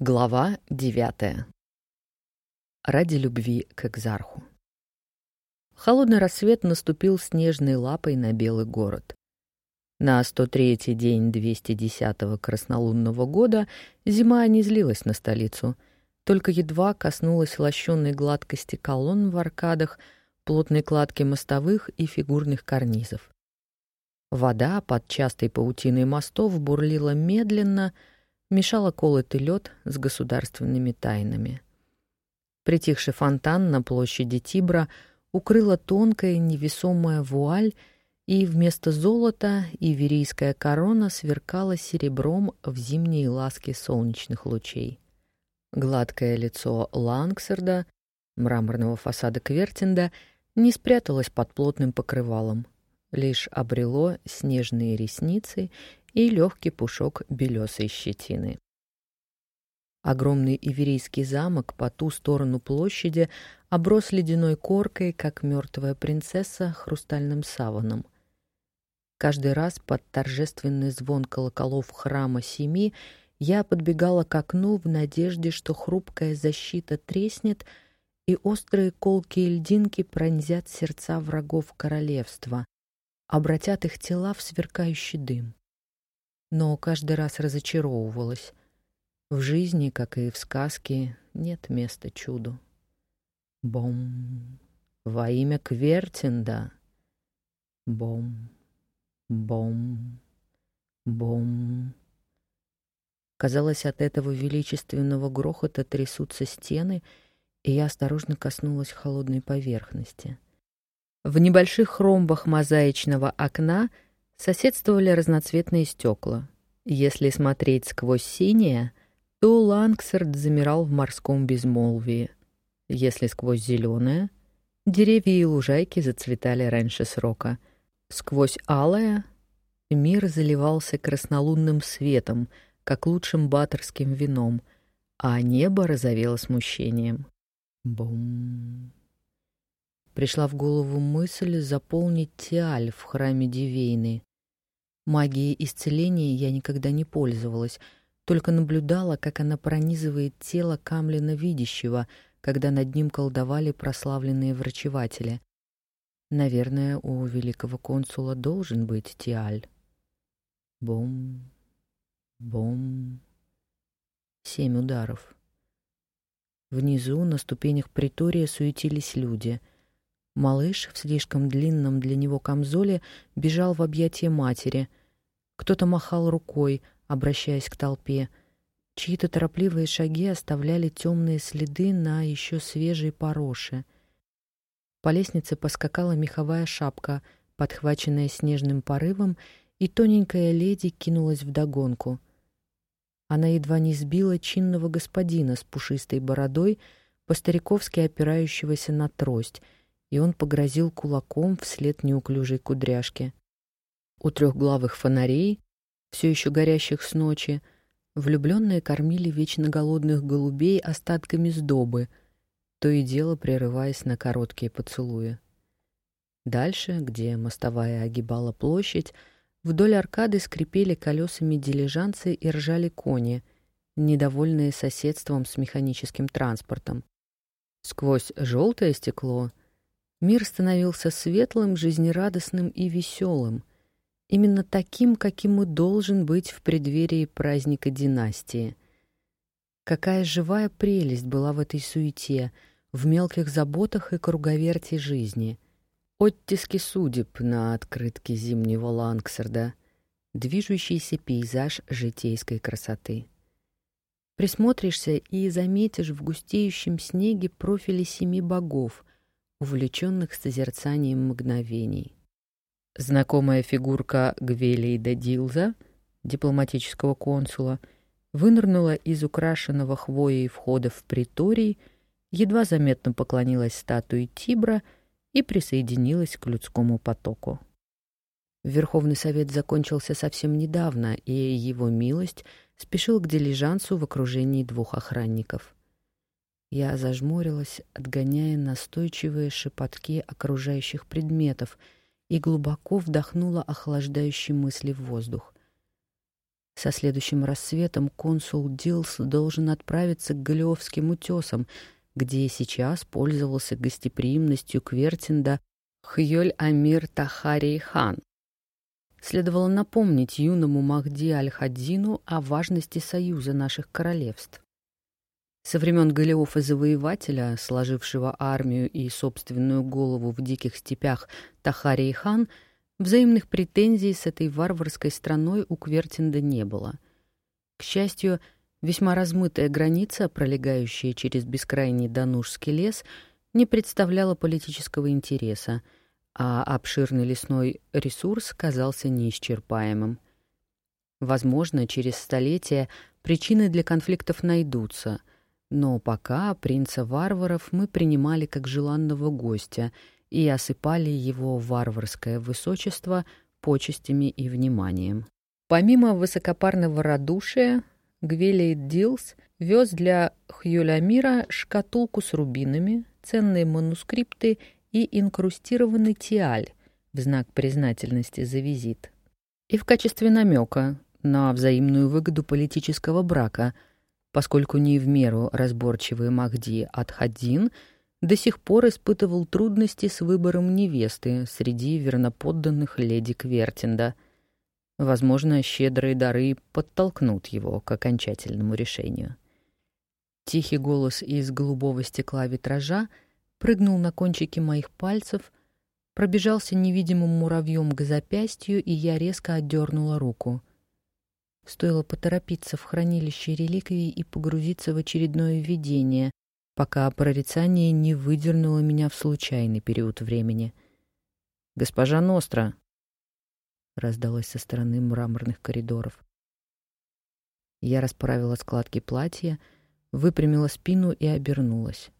Глава девятая. Ради любви к Экзарху. Холодный рассвет наступил снежной лапой на белый город. На 103-й день 210-го краснолунного года зима не злилась на столицу, только едва коснулась лощенной гладкости колонн в аркадах, плотной кладки мостовых и фигурных карнизов. Вода под частой паутиной мостов бурлила медленно — мешала колотый лед с государственными тайнами. Притихший фонтан на площади Тибра укрыла тонкая невесомая вуаль, и вместо золота иверийская корона сверкала серебром в зимние ласки солнечных лучей. Гладкое лицо Лангсерда, мраморного фасада Квертинда, не спряталось под плотным покрывалом, лишь обрело снежные ресницы и легкий пушок белесой щетины. Огромный иверийский замок по ту сторону площади оброс ледяной коркой, как мертвая принцесса хрустальным саваном. Каждый раз под торжественный звон колоколов храма Семи я подбегала к окну в надежде, что хрупкая защита треснет, и острые колкие льдинки пронзят сердца врагов королевства, обратят их тела в сверкающий дым но каждый раз разочаровывалась. В жизни, как и в сказке, нет места чуду. Бом, во имя Квертинда. Бом, бом, бом. Казалось, от этого величественного грохота трясутся стены, и я осторожно коснулась холодной поверхности. В небольших ромбах мозаичного окна — соседствовали разноцветные стекла. Если смотреть сквозь синее, то Лангсерд замирал в морском безмолвии. Если сквозь зеленое, деревья и лужайки зацветали раньше срока. Сквозь алое мир заливался краснолунным светом, как лучшим баторским вином, а небо розовело смущением. Бум. Пришла в голову мысль заполнить тиаль в храме Дивейны. Магией исцеления я никогда не пользовалась, только наблюдала, как она пронизывает тело Камлина Видящего, когда над ним колдовали прославленные врачеватели. Наверное, у великого консула должен быть тиаль. Бом, бом. Семь ударов. Внизу, на ступенях притория, суетились люди — Малыш в слишком длинном для него камзоле бежал в объятия матери. Кто-то махал рукой, обращаясь к толпе. Чьи-то торопливые шаги оставляли темные следы на еще свежей пороше. По лестнице поскакала меховая шапка, подхваченная снежным порывом, и тоненькая леди кинулась вдогонку. Она едва не сбила чинного господина с пушистой бородой, по-стариковски опирающегося на трость — и он погрозил кулаком вслед неуклюжей кудряшке. У трехглавых фонарей, все еще горящих с ночи, влюбленные кормили вечно голодных голубей остатками сдобы, то и дело прерываясь на короткие поцелуи. Дальше, где мостовая огибала площадь, вдоль аркады скрипели колесами дилижанцы и ржали кони, недовольные соседством с механическим транспортом. Сквозь желтое стекло — Мир становился светлым, жизнерадостным и веселым, именно таким, каким и должен быть в преддверии праздника династии. Какая живая прелесть была в этой суете, в мелких заботах и круговерти жизни. Оттиски судеб на открытке зимнего Лангсерда, движущийся пейзаж житейской красоты. Присмотришься и заметишь в густеющем снеге профили семи богов — увлеченных созерцанием мгновений. Знакомая фигурка Гвелейда Дилза, дипломатического консула, вынырнула из украшенного хвоей входа в приторий, едва заметно поклонилась статуе Тибра и присоединилась к людскому потоку. Верховный совет закончился совсем недавно, и его милость спешил к дилижансу в окружении двух охранников. Я зажмурилась, отгоняя настойчивые шепотки окружающих предметов, и глубоко вдохнула охлаждающие мысли в воздух. Со следующим рассветом консул Дилс должен отправиться к Галиовским утесам, где сейчас пользовался гостеприимностью Квертинда Хьёль Амир Тахарий хан. Следовало напомнить юному Махди Аль-Хадзину о важности союза наших королевств. Со времен Голиофа Завоевателя, сложившего армию и собственную голову в диких степях Тахарий хан, взаимных претензий с этой варварской страной у Квертинда не было. К счастью, весьма размытая граница, пролегающая через бескрайний Данушский лес, не представляла политического интереса, а обширный лесной ресурс казался неисчерпаемым. Возможно, через столетия причины для конфликтов найдутся — но пока принца варваров мы принимали как желанного гостя и осыпали его варварское высочество почестями и вниманием. Помимо высокопарного радушия, Гвелейд Дилс вез для Хьюлямира шкатулку с рубинами, ценные манускрипты и инкрустированный тиаль в знак признательности за визит. И в качестве намека на взаимную выгоду политического брака – поскольку не в меру разборчивый Махди Атхадин до сих пор испытывал трудности с выбором невесты среди верноподданных леди Квертинда. Возможно, щедрые дары подтолкнут его к окончательному решению. Тихий голос из голубого стекла витража прыгнул на кончики моих пальцев, пробежался невидимым муравьем к запястью, и я резко отдернула руку — Стоило поторопиться в хранилище реликвий и погрузиться в очередное видение, пока прорицание не выдернуло меня в случайный период времени. «Госпожа Ностра!» — раздалось со стороны мраморных коридоров. Я расправила складки платья, выпрямила спину и обернулась.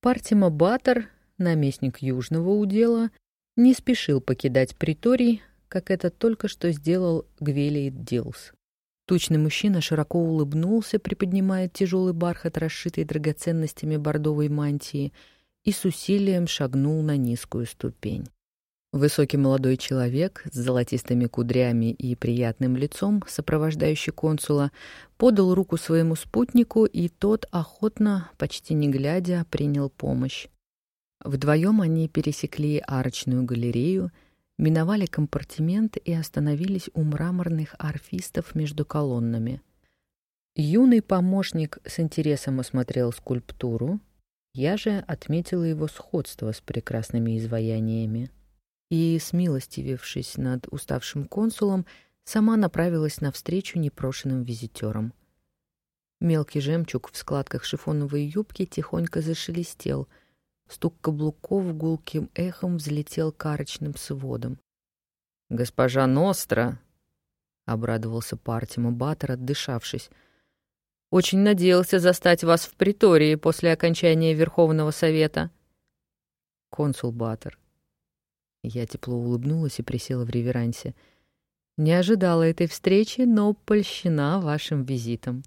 Партима Баттер, наместник Южного удела, не спешил покидать приторий, как это только что сделал Гвелиет Дилс. Тучный мужчина широко улыбнулся, приподнимая тяжелый бархат, расшитый драгоценностями бордовой мантии, и с усилием шагнул на низкую ступень. Высокий молодой человек с золотистыми кудрями и приятным лицом, сопровождающий консула, подал руку своему спутнику, и тот охотно, почти не глядя, принял помощь. Вдвоем они пересекли арочную галерею — миновали компартимент и остановились у мраморных арфистов между колоннами. Юный помощник с интересом осмотрел скульптуру, я же отметила его сходство с прекрасными изваяниями. И, смилостивившись над уставшим консулом, сама направилась навстречу непрошенным визитерам. Мелкий жемчуг в складках шифоновой юбки тихонько зашелестел — Стук каблуков гулким эхом взлетел карочным сводом. «Госпожа Ностра!» — обрадовался Партима Баттер, отдышавшись. «Очень надеялся застать вас в притории после окончания Верховного Совета». «Консул Баттер». Я тепло улыбнулась и присела в реверансе. «Не ожидала этой встречи, но польщена вашим визитом».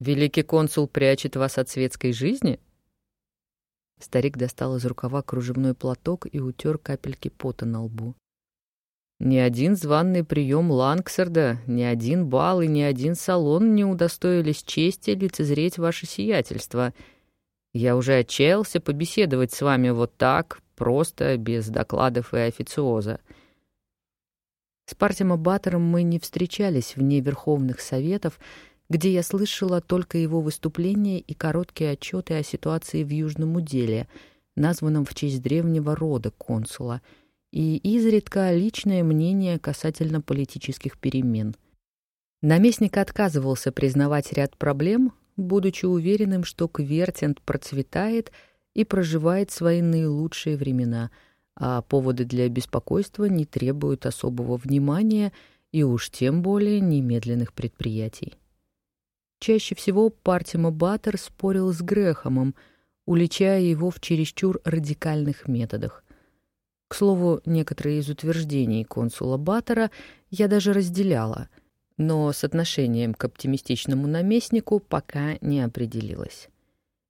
«Великий консул прячет вас от светской жизни?» Старик достал из рукава кружевной платок и утер капельки пота на лбу. Ни один званный прием Лангсерда, ни один бал и ни один салон не удостоились чести лицезреть ваше сиятельство. Я уже отчаялся побеседовать с вами вот так, просто, без докладов и официоза. С Партима Баттером мы не встречались вне Верховных Советов, где я слышала только его выступления и короткие отчеты о ситуации в Южном уделе, названном в честь древнего рода консула, и изредка личное мнение касательно политических перемен. Наместник отказывался признавать ряд проблем, будучи уверенным, что Квертент процветает и проживает свои наилучшие времена, а поводы для беспокойства не требуют особого внимания и уж тем более немедленных предприятий. Чаще всего Партима Баттер спорил с Грехомом, уличая его в чересчур радикальных методах. К слову, некоторые из утверждений консула Баттера я даже разделяла, но с отношением к оптимистичному наместнику пока не определилась.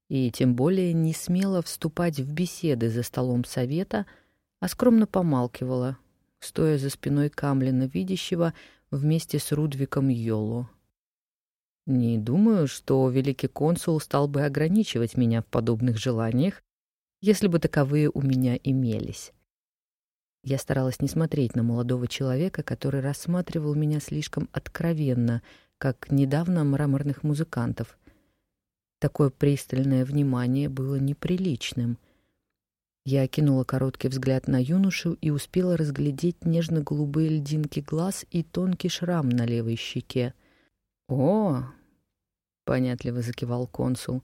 И тем более не смела вступать в беседы за столом совета, а скромно помалкивала, стоя за спиной Камлина видящего вместе с Рудвиком Йоло. Не думаю, что великий консул стал бы ограничивать меня в подобных желаниях, если бы таковые у меня имелись. Я старалась не смотреть на молодого человека, который рассматривал меня слишком откровенно, как недавно мраморных музыкантов. Такое пристальное внимание было неприличным. Я окинула короткий взгляд на юношу и успела разглядеть нежно-голубые льдинки глаз и тонкий шрам на левой щеке. «О!» — понятливо закивал консул.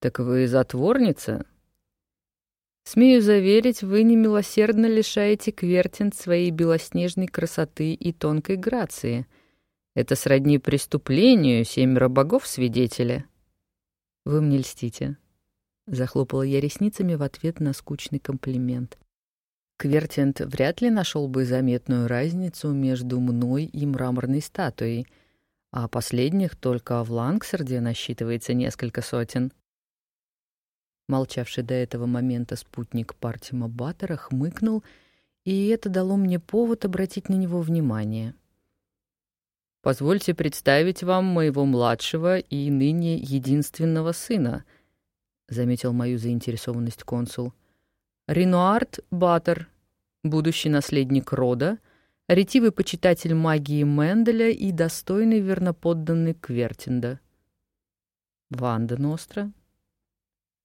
«Так вы затворница?» «Смею заверить, вы немилосердно лишаете Квертин своей белоснежной красоты и тонкой грации. Это сродни преступлению, семеро богов свидетели». «Вы мне льстите», — захлопала я ресницами в ответ на скучный комплимент. Квертинт вряд ли нашел бы заметную разницу между мной и мраморной статуей — а последних только в Лангсерде насчитывается несколько сотен. Молчавший до этого момента спутник Партима Баттера хмыкнул, и это дало мне повод обратить на него внимание. «Позвольте представить вам моего младшего и ныне единственного сына», — заметил мою заинтересованность консул. «Ренуард Баттер, будущий наследник рода — ретивый почитатель магии Менделя и достойный верноподданный Квертинда. «Ванда Ностра?»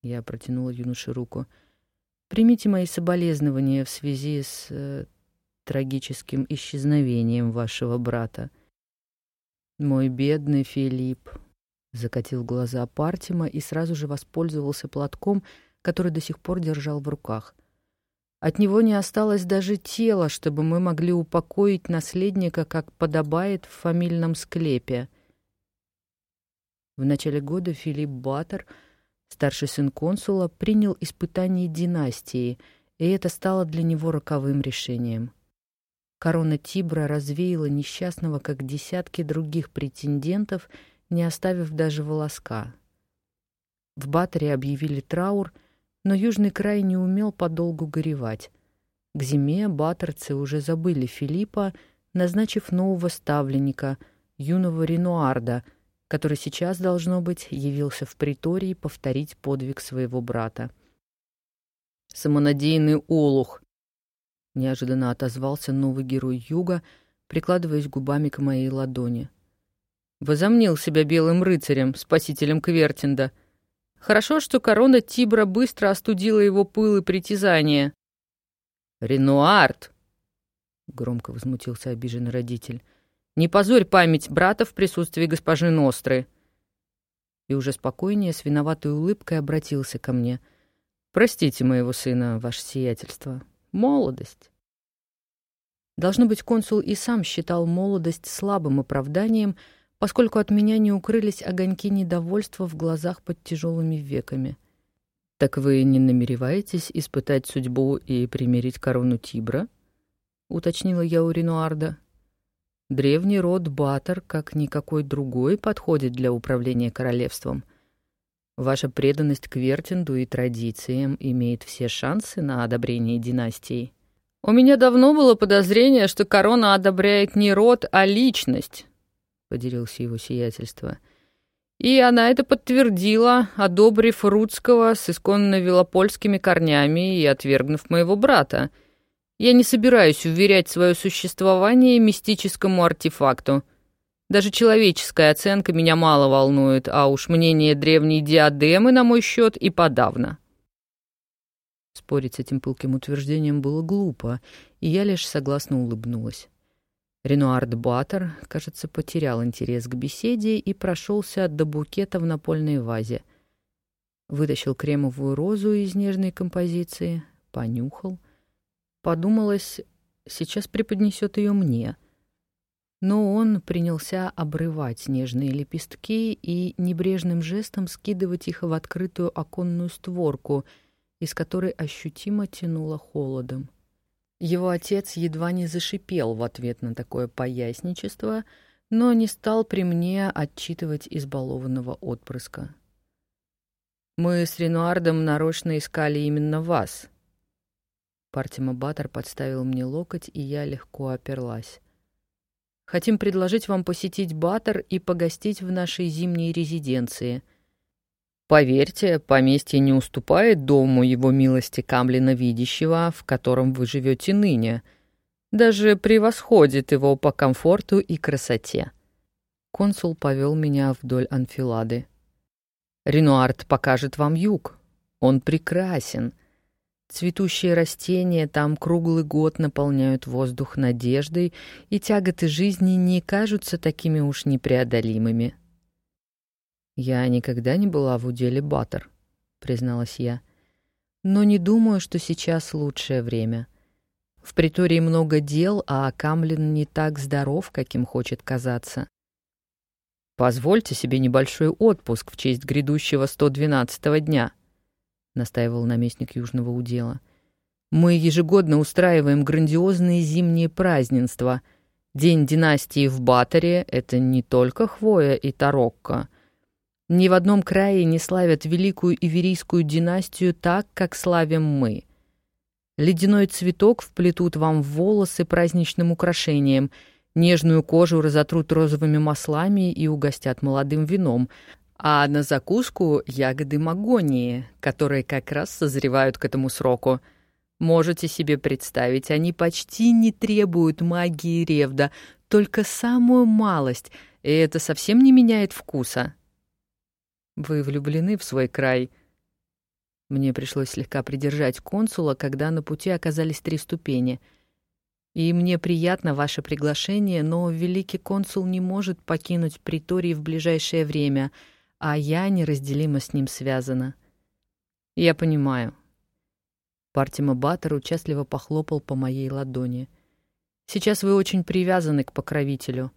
Я протянула юноше руку. «Примите мои соболезнования в связи с э, трагическим исчезновением вашего брата». «Мой бедный Филипп», — закатил глаза Партима и сразу же воспользовался платком, который до сих пор держал в руках — от него не осталось даже тела, чтобы мы могли упокоить наследника, как подобает в фамильном склепе. В начале года Филипп Баттер, старший сын консула, принял испытание династии, и это стало для него роковым решением. Корона Тибра развеяла несчастного, как десятки других претендентов, не оставив даже волоска. В Баттере объявили траур — но южный край не умел подолгу горевать. К зиме баттерцы уже забыли Филиппа, назначив нового ставленника, юного Ренуарда, который сейчас, должно быть, явился в притории повторить подвиг своего брата. «Самонадеянный олух!» — неожиданно отозвался новый герой юга, прикладываясь губами к моей ладони. «Возомнил себя белым рыцарем, спасителем Квертинда — Хорошо, что корона Тибра быстро остудила его пыл и притязание. «Ренуард!» — громко возмутился обиженный родитель. «Не позорь память брата в присутствии госпожи Ностры!» И уже спокойнее, с виноватой улыбкой обратился ко мне. «Простите моего сына, ваше сиятельство. Молодость!» Должно быть, консул и сам считал молодость слабым оправданием — поскольку от меня не укрылись огоньки недовольства в глазах под тяжелыми веками. «Так вы не намереваетесь испытать судьбу и примирить корону Тибра?» — уточнила я у Ренуарда. «Древний род Батор, как никакой другой, подходит для управления королевством. Ваша преданность к Вертинду и традициям имеет все шансы на одобрение династии». «У меня давно было подозрение, что корона одобряет не род, а личность», — поделился его сиятельство. И она это подтвердила, одобрив Рудского с исконно велопольскими корнями и отвергнув моего брата. Я не собираюсь уверять свое существование мистическому артефакту. Даже человеческая оценка меня мало волнует, а уж мнение древней диадемы на мой счет и подавно. Спорить с этим пылким утверждением было глупо, и я лишь согласно улыбнулась. Ренуард Баттер, кажется, потерял интерес к беседе и прошелся до букета в напольной вазе. Вытащил кремовую розу из нежной композиции, понюхал. Подумалось, сейчас преподнесет ее мне. Но он принялся обрывать нежные лепестки и небрежным жестом скидывать их в открытую оконную створку, из которой ощутимо тянуло холодом. Его отец едва не зашипел в ответ на такое поясничество, но не стал при мне отчитывать избалованного отпрыска. «Мы с Ренуардом нарочно искали именно вас». Партима Баттер подставил мне локоть, и я легко оперлась. Хотим предложить вам посетить Баттер и погостить в нашей зимней резиденции. Поверьте, поместье не уступает дому его милости Камлина Видящего, в котором вы живете ныне. Даже превосходит его по комфорту и красоте. Консул повел меня вдоль анфилады. Ренуард покажет вам юг. Он прекрасен. Цветущие растения там круглый год наполняют воздух надеждой, и тяготы жизни не кажутся такими уж непреодолимыми. «Я никогда не была в уделе Баттер», — призналась я. «Но не думаю, что сейчас лучшее время. В притории много дел, а Камлин не так здоров, каким хочет казаться. «Позвольте себе небольшой отпуск в честь грядущего 112-го дня», — настаивал наместник Южного удела. «Мы ежегодно устраиваем грандиозные зимние празднества. День династии в Батаре — это не только хвоя и тарокко. Ни в одном крае не славят великую иверийскую династию так, как славим мы. Ледяной цветок вплетут вам в волосы праздничным украшением — Нежную кожу разотрут розовыми маслами и угостят молодым вином, а на закуску ягоды магонии, которые как раз созревают к этому сроку. Можете себе представить, они почти не требуют магии ревда, только самую малость, и это совсем не меняет вкуса. Вы влюблены в свой край. Мне пришлось слегка придержать консула, когда на пути оказались три ступени — и мне приятно ваше приглашение, но великий консул не может покинуть приторий в ближайшее время, а я неразделимо с ним связана. Я понимаю. Партима Баттер участливо похлопал по моей ладони. Сейчас вы очень привязаны к покровителю,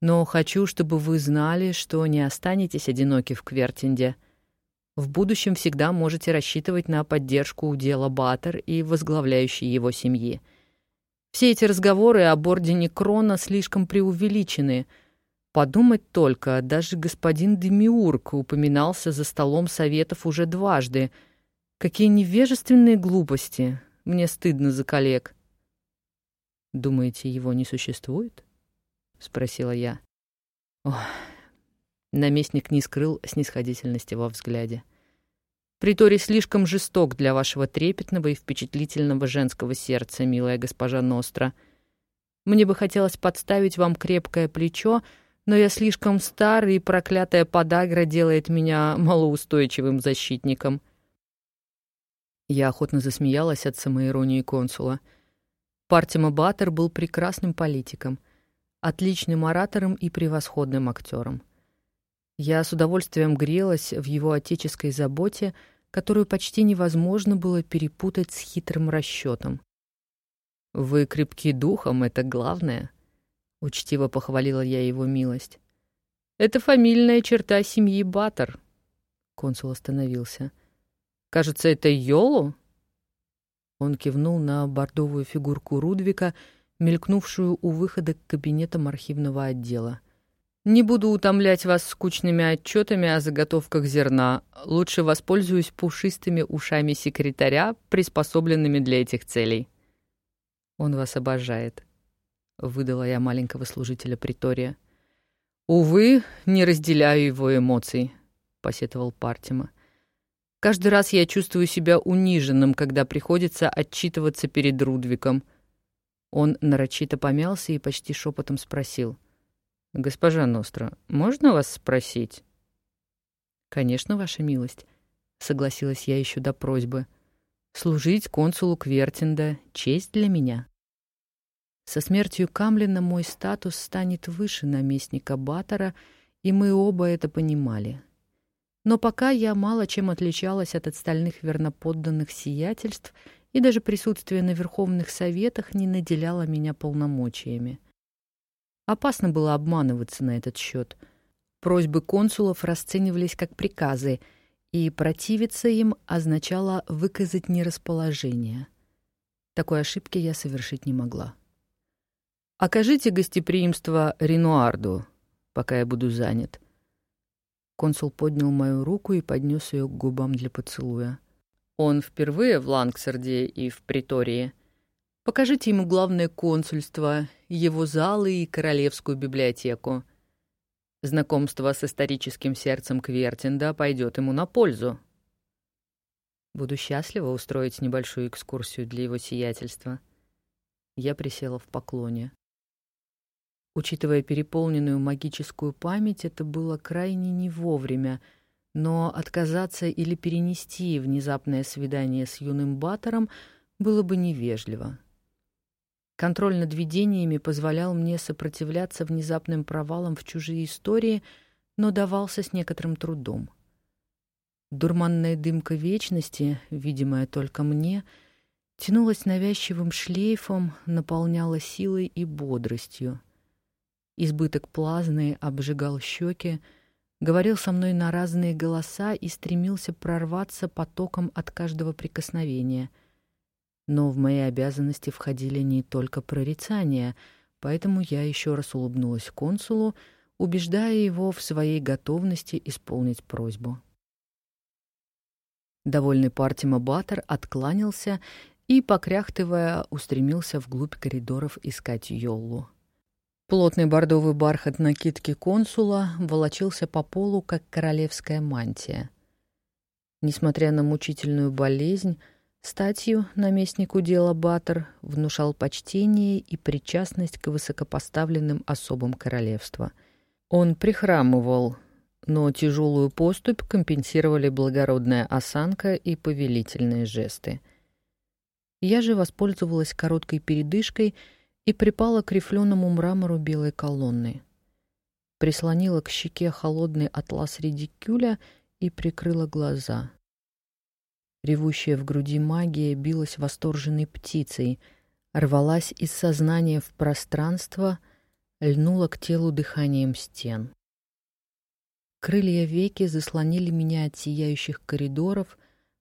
но хочу, чтобы вы знали, что не останетесь одиноки в Квертинде. В будущем всегда можете рассчитывать на поддержку удела Баттер и возглавляющей его семьи — все эти разговоры об ордене Крона слишком преувеличены. Подумать только, даже господин Демиург упоминался за столом советов уже дважды. Какие невежественные глупости. Мне стыдно за коллег. «Думаете, его не существует?» — спросила я. Ох. Наместник не скрыл снисходительности во взгляде. Приторий слишком жесток для вашего трепетного и впечатлительного женского сердца, милая госпожа Ностра. Мне бы хотелось подставить вам крепкое плечо, но я слишком стар, и проклятая подагра делает меня малоустойчивым защитником. Я охотно засмеялась от самоиронии консула. Партима Баттер был прекрасным политиком, отличным оратором и превосходным актером. Я с удовольствием грелась в его отеческой заботе — которую почти невозможно было перепутать с хитрым расчетом. «Вы крепки духом, это главное», — учтиво похвалила я его милость. «Это фамильная черта семьи Баттер». Консул остановился. «Кажется, это Йолу?» Он кивнул на бордовую фигурку Рудвика, мелькнувшую у выхода к кабинетам архивного отдела. Не буду утомлять вас скучными отчетами о заготовках зерна. Лучше воспользуюсь пушистыми ушами секретаря, приспособленными для этих целей. Он вас обожает, выдала я маленького служителя притория. Увы, не разделяю его эмоций, посетовал Партима. Каждый раз я чувствую себя униженным, когда приходится отчитываться перед Рудвиком. Он нарочито помялся и почти шепотом спросил — «Госпожа Ностра, можно вас спросить?» «Конечно, ваша милость», — согласилась я еще до просьбы. «Служить консулу Квертинда — честь для меня». Со смертью Камлина мой статус станет выше наместника Баттера, и мы оба это понимали. Но пока я мало чем отличалась от остальных верноподданных сиятельств, и даже присутствие на верховных советах не наделяло меня полномочиями. Опасно было обманываться на этот счет. Просьбы консулов расценивались как приказы, и противиться им означало выказать нерасположение. Такой ошибки я совершить не могла. «Окажите гостеприимство Ренуарду, пока я буду занят». Консул поднял мою руку и поднес ее к губам для поцелуя. «Он впервые в Лангсарде и в Притории. Покажите ему главное консульство, его залы и королевскую библиотеку. Знакомство с историческим сердцем Квертинда пойдет ему на пользу. Буду счастлива устроить небольшую экскурсию для его сиятельства. Я присела в поклоне. Учитывая переполненную магическую память, это было крайне не вовремя, но отказаться или перенести внезапное свидание с юным Баттером было бы невежливо. Контроль над видениями позволял мне сопротивляться внезапным провалам в чужие истории, но давался с некоторым трудом. Дурманная дымка вечности, видимая только мне, тянулась навязчивым шлейфом, наполняла силой и бодростью. Избыток плазны обжигал щеки, говорил со мной на разные голоса и стремился прорваться потоком от каждого прикосновения — но в мои обязанности входили не только прорицания, поэтому я еще раз улыбнулась консулу, убеждая его в своей готовности исполнить просьбу. Довольный Партима Баттер откланялся и, покряхтывая, устремился вглубь коридоров искать Йоллу. Плотный бордовый бархат накидки консула волочился по полу, как королевская мантия. Несмотря на мучительную болезнь, Статью наместнику дела Баттер внушал почтение и причастность к высокопоставленным особам королевства. Он прихрамывал, но тяжелую поступь компенсировали благородная осанка и повелительные жесты. Я же воспользовалась короткой передышкой и припала к рифленому мрамору белой колонны. Прислонила к щеке холодный атлас редикюля и прикрыла глаза — Ревущая в груди магия билась восторженной птицей, рвалась из сознания в пространство, льнула к телу дыханием стен. Крылья веки заслонили меня от сияющих коридоров,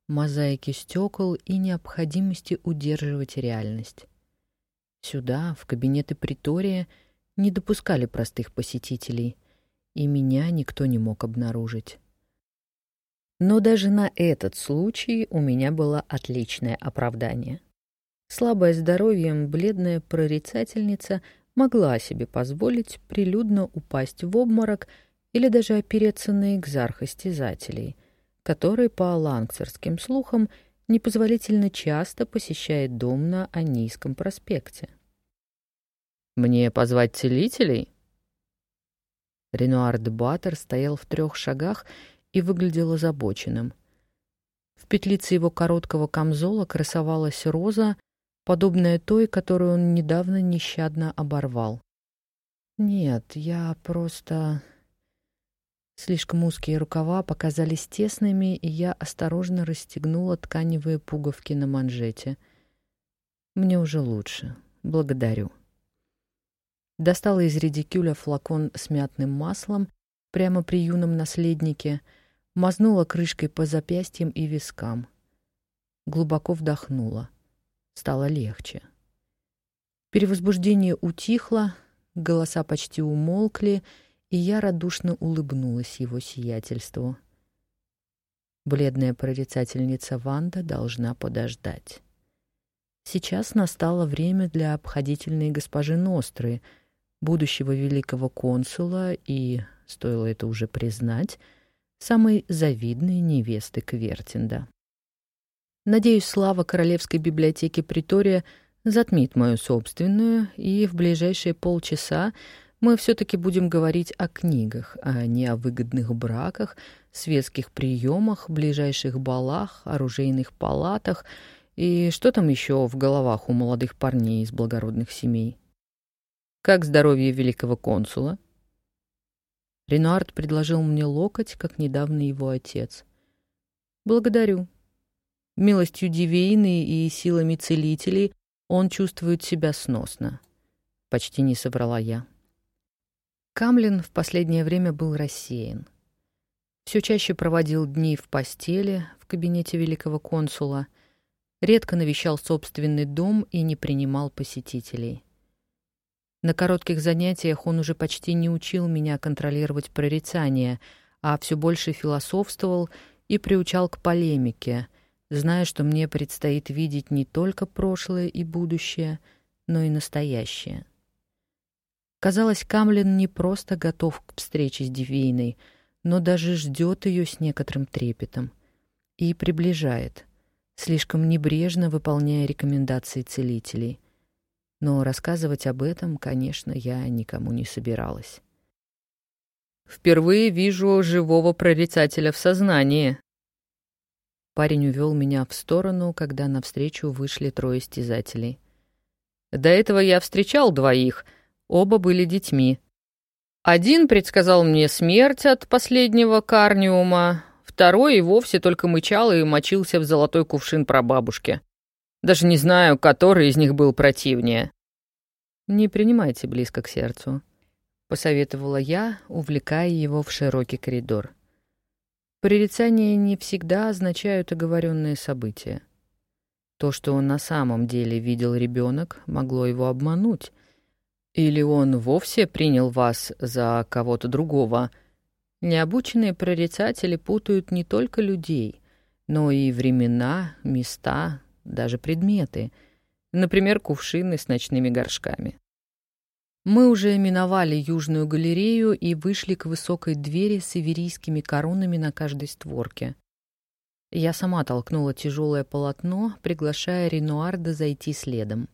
мозаики стекол и необходимости удерживать реальность. Сюда, в кабинеты притория, не допускали простых посетителей, и меня никто не мог обнаружить. Но даже на этот случай у меня было отличное оправдание. Слабая здоровьем бледная прорицательница могла себе позволить прилюдно упасть в обморок или даже опереться на экзарх-истязателей, который, по лангцерским слухам, непозволительно часто посещает дом на Анийском проспекте. «Мне позвать целителей?» Ренуар де Баттер стоял в трех шагах и выглядел озабоченным. В петлице его короткого камзола красовалась роза, подобная той, которую он недавно нещадно оборвал. «Нет, я просто...» Слишком узкие рукава показались тесными, и я осторожно расстегнула тканевые пуговки на манжете. «Мне уже лучше. Благодарю». Достала из редикюля флакон с мятным маслом прямо при юном наследнике — Мазнула крышкой по запястьям и вискам. Глубоко вдохнула. Стало легче. Перевозбуждение утихло, голоса почти умолкли, и я радушно улыбнулась его сиятельству. Бледная прорицательница Ванда должна подождать. Сейчас настало время для обходительной госпожи Ностры, будущего великого консула и, стоило это уже признать, самой завидной невесты Квертинда. Надеюсь, слава Королевской библиотеки Притория затмит мою собственную, и в ближайшие полчаса мы все-таки будем говорить о книгах, а не о выгодных браках, светских приемах, ближайших балах, оружейных палатах и что там еще в головах у молодых парней из благородных семей. Как здоровье великого консула? Ренуард предложил мне локоть, как недавно его отец. «Благодарю. Милостью Дивейны и силами целителей он чувствует себя сносно». Почти не соврала я. Камлин в последнее время был рассеян. Все чаще проводил дни в постели в кабинете великого консула, редко навещал собственный дом и не принимал посетителей. На коротких занятиях он уже почти не учил меня контролировать прорицание, а все больше философствовал и приучал к полемике, зная, что мне предстоит видеть не только прошлое и будущее, но и настоящее. Казалось, Камлин не просто готов к встрече с Дивейной, но даже ждет ее с некоторым трепетом и приближает, слишком небрежно выполняя рекомендации целителей. Но рассказывать об этом, конечно, я никому не собиралась. «Впервые вижу живого прорицателя в сознании». Парень увел меня в сторону, когда навстречу вышли трое стязателей. «До этого я встречал двоих — Оба были детьми. Один предсказал мне смерть от последнего карниума, второй и вовсе только мычал и мочился в золотой кувшин прабабушки. Даже не знаю, который из них был противнее. «Не принимайте близко к сердцу», — посоветовала я, увлекая его в широкий коридор. Прорицания не всегда означают оговоренные события. То, что он на самом деле видел ребенок, могло его обмануть, или он вовсе принял вас за кого-то другого? Необученные прорицатели путают не только людей, но и времена, места, даже предметы. Например, кувшины с ночными горшками. Мы уже миновали Южную галерею и вышли к высокой двери с иверийскими коронами на каждой створке. Я сама толкнула тяжелое полотно, приглашая Ренуарда зайти следом.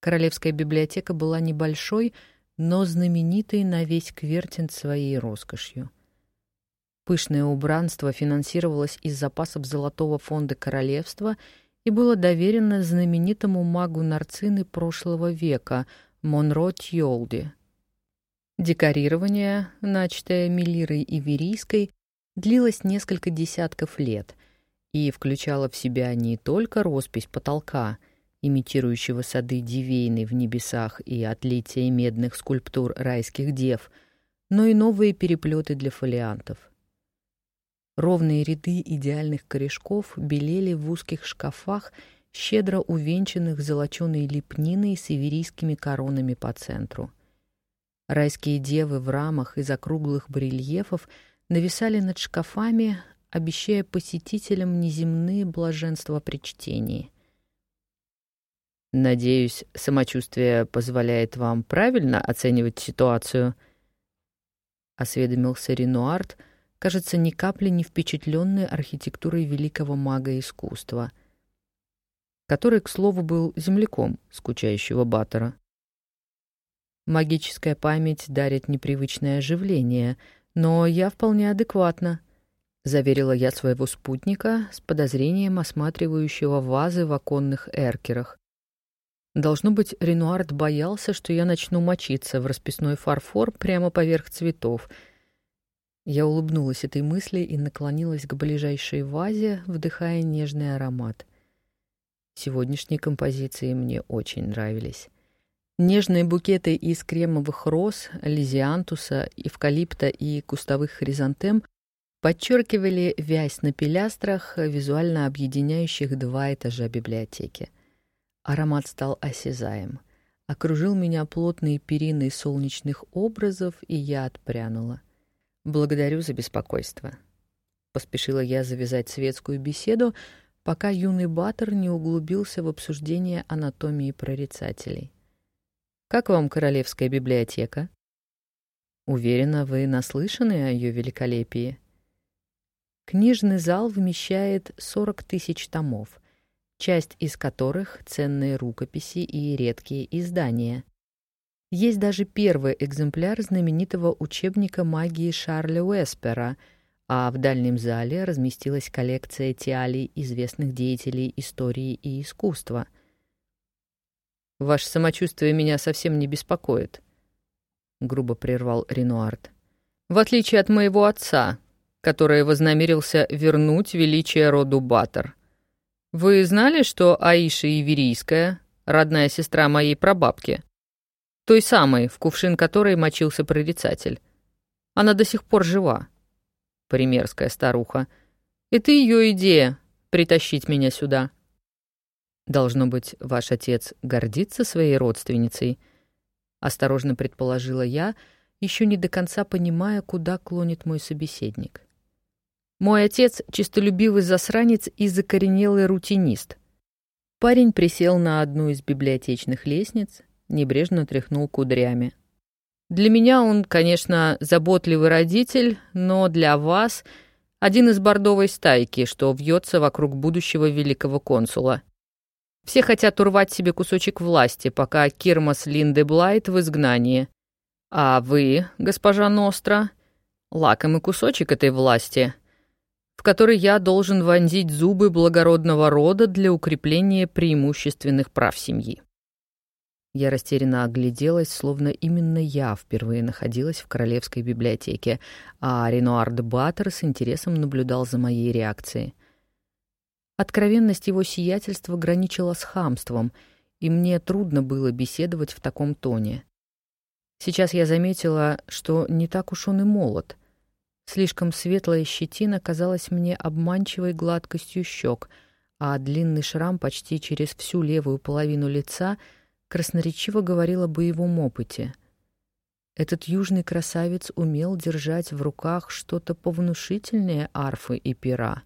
Королевская библиотека была небольшой, но знаменитой на весь Квертин своей роскошью. Пышное убранство финансировалось из запасов Золотого фонда королевства и было доверено знаменитому магу Нарцины прошлого века Монро Тьолди. Декорирование, начатое Мелирой и Верийской, длилось несколько десятков лет и включало в себя не только роспись потолка — имитирующего сады Дивейны в небесах и отлитие медных скульптур райских дев, но и новые переплеты для фолиантов. Ровные ряды идеальных корешков белели в узких шкафах, щедро увенчанных золоченой лепниной с иверийскими коронами по центру. Райские девы в рамах из округлых барельефов нависали над шкафами, обещая посетителям неземные блаженства при чтении — Надеюсь, самочувствие позволяет вам правильно оценивать ситуацию. Осведомился Ренуард, кажется, ни капли не впечатленный архитектурой великого мага искусства, который, к слову, был земляком скучающего Баттера. Магическая память дарит непривычное оживление, но я вполне адекватна, заверила я своего спутника с подозрением осматривающего вазы в оконных эркерах. Должно быть, Ренуард боялся, что я начну мочиться в расписной фарфор прямо поверх цветов. Я улыбнулась этой мысли и наклонилась к ближайшей вазе, вдыхая нежный аромат. Сегодняшние композиции мне очень нравились. Нежные букеты из кремовых роз, лизиантуса, эвкалипта и кустовых хризантем подчеркивали вязь на пилястрах, визуально объединяющих два этажа библиотеки. Аромат стал осязаем. Окружил меня плотной периной солнечных образов, и я отпрянула. «Благодарю за беспокойство». Поспешила я завязать светскую беседу, пока юный Баттер не углубился в обсуждение анатомии прорицателей. «Как вам Королевская библиотека?» «Уверена, вы наслышаны о ее великолепии». Книжный зал вмещает 40 тысяч томов — часть из которых — ценные рукописи и редкие издания. Есть даже первый экземпляр знаменитого учебника магии Шарля Уэспера, а в дальнем зале разместилась коллекция тиалей известных деятелей истории и искусства. «Ваше самочувствие меня совсем не беспокоит», — грубо прервал Ренуард. «В отличие от моего отца, который вознамерился вернуть величие роду Баттер. Вы знали, что Аиша Иверийская — родная сестра моей прабабки? Той самой, в кувшин которой мочился прорицатель. Она до сих пор жива. Примерская старуха. Это ее идея — притащить меня сюда. Должно быть, ваш отец гордится своей родственницей, — осторожно предположила я, еще не до конца понимая, куда клонит мой собеседник. Мой отец — чистолюбивый засранец и закоренелый рутинист. Парень присел на одну из библиотечных лестниц, небрежно тряхнул кудрями. Для меня он, конечно, заботливый родитель, но для вас — один из бордовой стайки, что вьется вокруг будущего великого консула. Все хотят урвать себе кусочек власти, пока Кирмас Линде Блайт в изгнании. А вы, госпожа Ностра, лакомый кусочек этой власти — в который я должен вонзить зубы благородного рода для укрепления преимущественных прав семьи. Я растерянно огляделась, словно именно я впервые находилась в королевской библиотеке, а Ренуар де Баттер с интересом наблюдал за моей реакцией. Откровенность его сиятельства граничила с хамством, и мне трудно было беседовать в таком тоне. Сейчас я заметила, что не так уж он и молод — Слишком светлая щетина казалась мне обманчивой гладкостью щек, а длинный шрам почти через всю левую половину лица красноречиво говорил о боевом опыте. Этот южный красавец умел держать в руках что-то повнушительнее арфы и пера.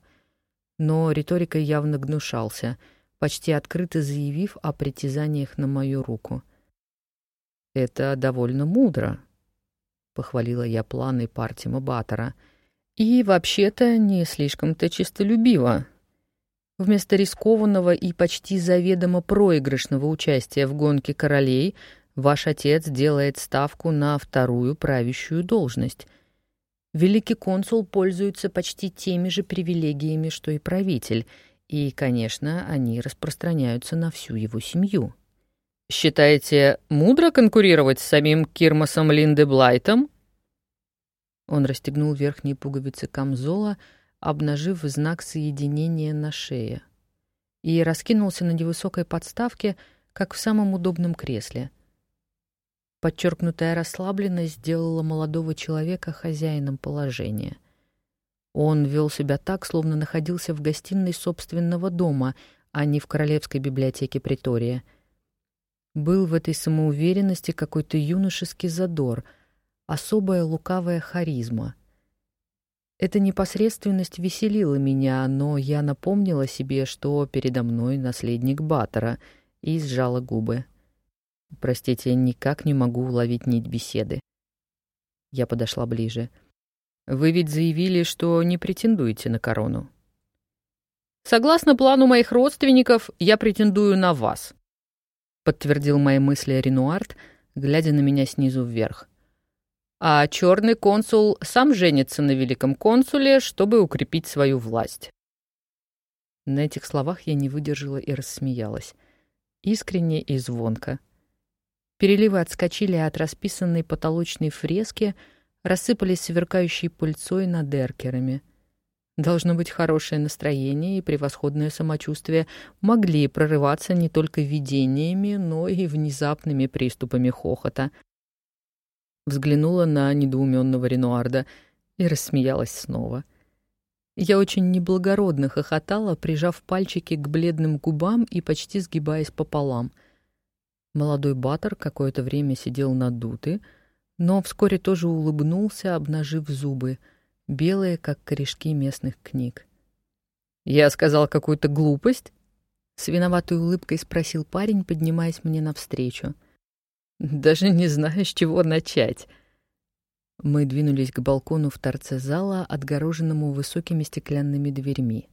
Но риторикой явно гнушался, почти открыто заявив о притязаниях на мою руку. «Это довольно мудро», — похвалила я планы Партима Баттера. «И вообще-то не слишком-то чистолюбиво. Вместо рискованного и почти заведомо проигрышного участия в гонке королей ваш отец делает ставку на вторую правящую должность. Великий консул пользуется почти теми же привилегиями, что и правитель, и, конечно, они распространяются на всю его семью». Считаете, мудро конкурировать с самим Кирмасом Линде Блайтом? Он расстегнул верхние пуговицы камзола, обнажив знак соединения на шее, и раскинулся на невысокой подставке, как в самом удобном кресле. Подчеркнутая расслабленность сделала молодого человека хозяином положения. Он вел себя так, словно находился в гостиной собственного дома, а не в королевской библиотеке Притория — был в этой самоуверенности какой-то юношеский задор, особая лукавая харизма. Эта непосредственность веселила меня, но я напомнила себе, что передо мной наследник Баттера, и сжала губы. Простите, никак не могу уловить нить беседы. Я подошла ближе. Вы ведь заявили, что не претендуете на корону. Согласно плану моих родственников, я претендую на вас, подтвердил мои мысли Ренуард, глядя на меня снизу вверх. А черный консул сам женится на великом консуле, чтобы укрепить свою власть. На этих словах я не выдержала и рассмеялась. Искренне и звонко. Переливы отскочили от расписанной потолочной фрески, рассыпались сверкающей пыльцой над эркерами — Должно быть, хорошее настроение и превосходное самочувствие могли прорываться не только видениями, но и внезапными приступами хохота. Взглянула на недоуменного Ренуарда и рассмеялась снова. Я очень неблагородно хохотала, прижав пальчики к бледным губам и почти сгибаясь пополам. Молодой Баттер какое-то время сидел надутый, но вскоре тоже улыбнулся, обнажив зубы — белые, как корешки местных книг. «Я сказал какую-то глупость?» С виноватой улыбкой спросил парень, поднимаясь мне навстречу. «Даже не знаю, с чего начать». Мы двинулись к балкону в торце зала, отгороженному высокими стеклянными дверьми.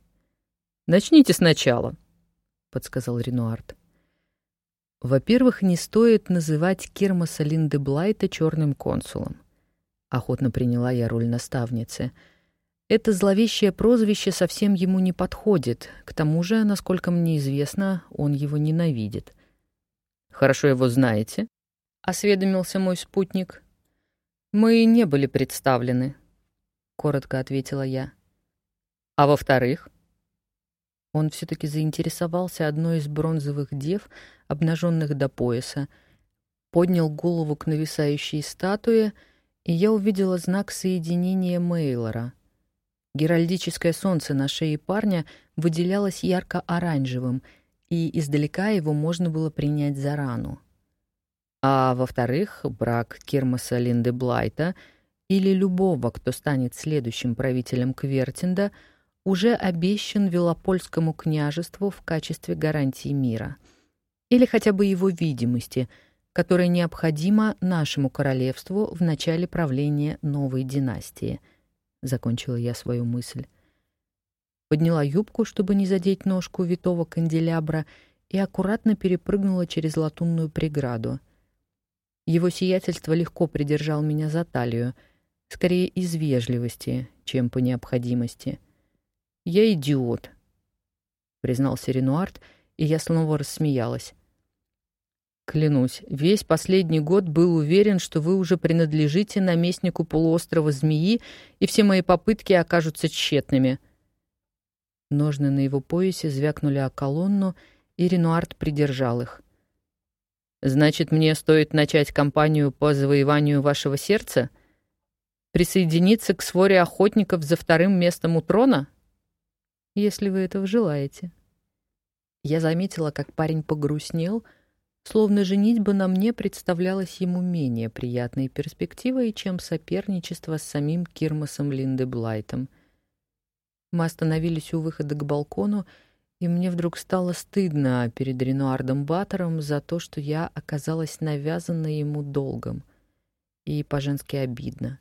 «Начните сначала», — подсказал Ренуард. «Во-первых, не стоит называть Кермаса Линде Блайта черным консулом. Охотно приняла я роль наставницы. Это зловещее прозвище совсем ему не подходит. К тому же, насколько мне известно, он его ненавидит. «Хорошо его знаете?» — осведомился мой спутник. «Мы не были представлены», — коротко ответила я. «А во-вторых?» Он все-таки заинтересовался одной из бронзовых дев, обнаженных до пояса, поднял голову к нависающей статуе — и я увидела знак соединения Мейлора. Геральдическое солнце на шее парня выделялось ярко-оранжевым, и издалека его можно было принять за рану. А во-вторых, брак Кирмаса Линды Блайта или любого, кто станет следующим правителем Квертинда, уже обещан Велопольскому княжеству в качестве гарантии мира. Или хотя бы его видимости, которая необходима нашему королевству в начале правления новой династии. Закончила я свою мысль. Подняла юбку, чтобы не задеть ножку витого канделябра, и аккуратно перепрыгнула через латунную преграду. Его сиятельство легко придержал меня за талию, скорее из вежливости, чем по необходимости. «Я идиот», — признался Ренуард, и я снова рассмеялась. Клянусь, весь последний год был уверен, что вы уже принадлежите наместнику полуострова Змеи, и все мои попытки окажутся тщетными. Ножны на его поясе звякнули о колонну, и Ренуард придержал их. «Значит, мне стоит начать кампанию по завоеванию вашего сердца? Присоединиться к своре охотников за вторым местом у трона? Если вы этого желаете». Я заметила, как парень погрустнел, словно женитьба на мне представлялась ему менее приятной перспективой, чем соперничество с самим Кирмасом Линдеблайтом — мы остановились у выхода к балкону, и мне вдруг стало стыдно перед Ренуардом Баттером за то, что я оказалась навязана ему долгом. И по-женски обидно.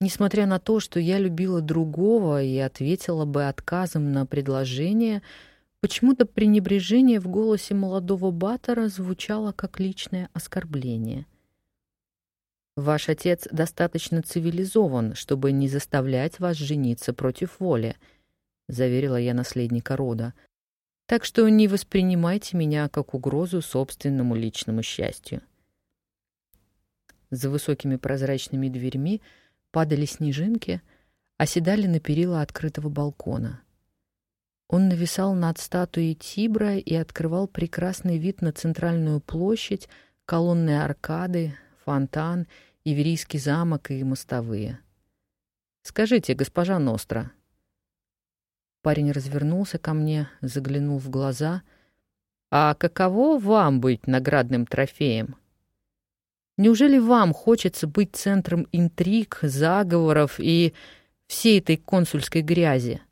Несмотря на то, что я любила другого и ответила бы отказом на предложение, почему-то пренебрежение в голосе молодого Баттера звучало как личное оскорбление — Ваш отец достаточно цивилизован, чтобы не заставлять вас жениться против воли, заверила я наследника рода. Так что не воспринимайте меня как угрозу собственному личному счастью. За высокими прозрачными дверьми падали снежинки, оседали на перила открытого балкона. Он нависал над статуей Тибра и открывал прекрасный вид на центральную площадь, колонны аркады, фонтан — Иверийский замок и мостовые. «Скажите, госпожа Ностра». Парень развернулся ко мне, заглянул в глаза. «А каково вам быть наградным трофеем? Неужели вам хочется быть центром интриг, заговоров и всей этой консульской грязи?»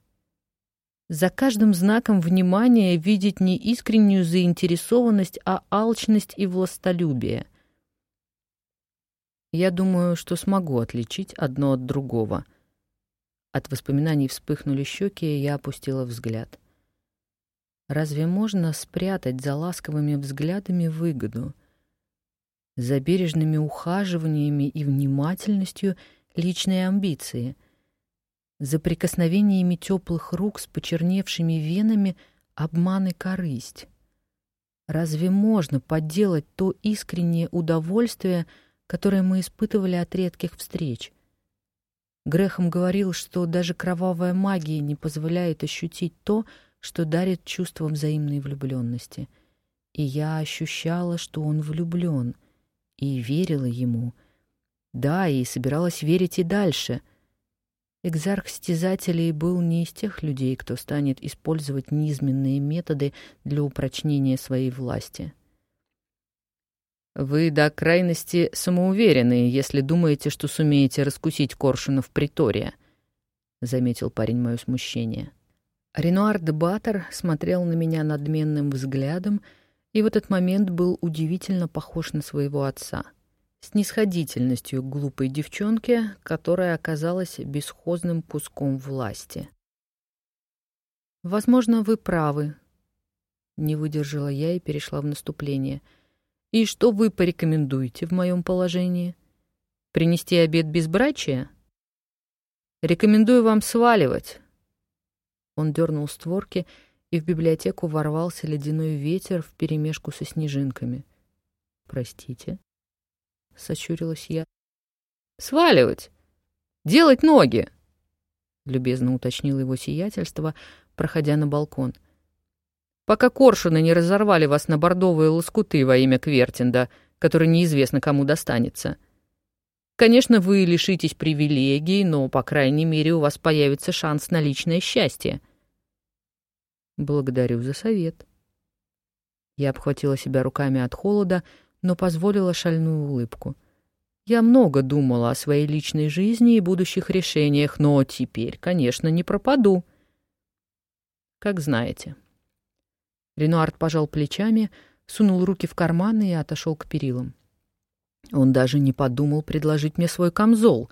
За каждым знаком внимания видеть не искреннюю заинтересованность, а алчность и властолюбие — я думаю, что смогу отличить одно от другого. От воспоминаний вспыхнули щеки, и я опустила взгляд. Разве можно спрятать за ласковыми взглядами выгоду? За бережными ухаживаниями и внимательностью личные амбиции. За прикосновениями теплых рук с почерневшими венами обман и корысть. Разве можно подделать то искреннее удовольствие, которое мы испытывали от редких встреч. Грехом говорил, что даже кровавая магия не позволяет ощутить то, что дарит чувство взаимной влюбленности. И я ощущала, что он влюблен, и верила ему. Да, и собиралась верить и дальше. Экзарх стязателей был не из тех людей, кто станет использовать низменные методы для упрочнения своей власти. Вы до крайности самоуверены, если думаете, что сумеете раскусить Коршуна в приторе, заметил парень мое смущение. Ренуар де Баттер смотрел на меня надменным взглядом и в этот момент был удивительно похож на своего отца. С нисходительностью к глупой девчонке, которая оказалась бесхозным куском власти. «Возможно, вы правы», — не выдержала я и перешла в наступление — и что вы порекомендуете в моем положении? Принести обед безбрачия? Рекомендую вам сваливать. Он дернул створки, и в библиотеку ворвался ледяной ветер вперемешку со снежинками. «Простите?» — сощурилась я. «Сваливать! Делать ноги!» — любезно уточнил его сиятельство, проходя на балкон — пока коршуны не разорвали вас на бордовые лоскуты во имя Квертинда, который неизвестно кому достанется. Конечно, вы лишитесь привилегий, но, по крайней мере, у вас появится шанс на личное счастье. Благодарю за совет. Я обхватила себя руками от холода, но позволила шальную улыбку. Я много думала о своей личной жизни и будущих решениях, но теперь, конечно, не пропаду. Как знаете. Ренуард пожал плечами, сунул руки в карманы и отошел к перилам. Он даже не подумал предложить мне свой камзол.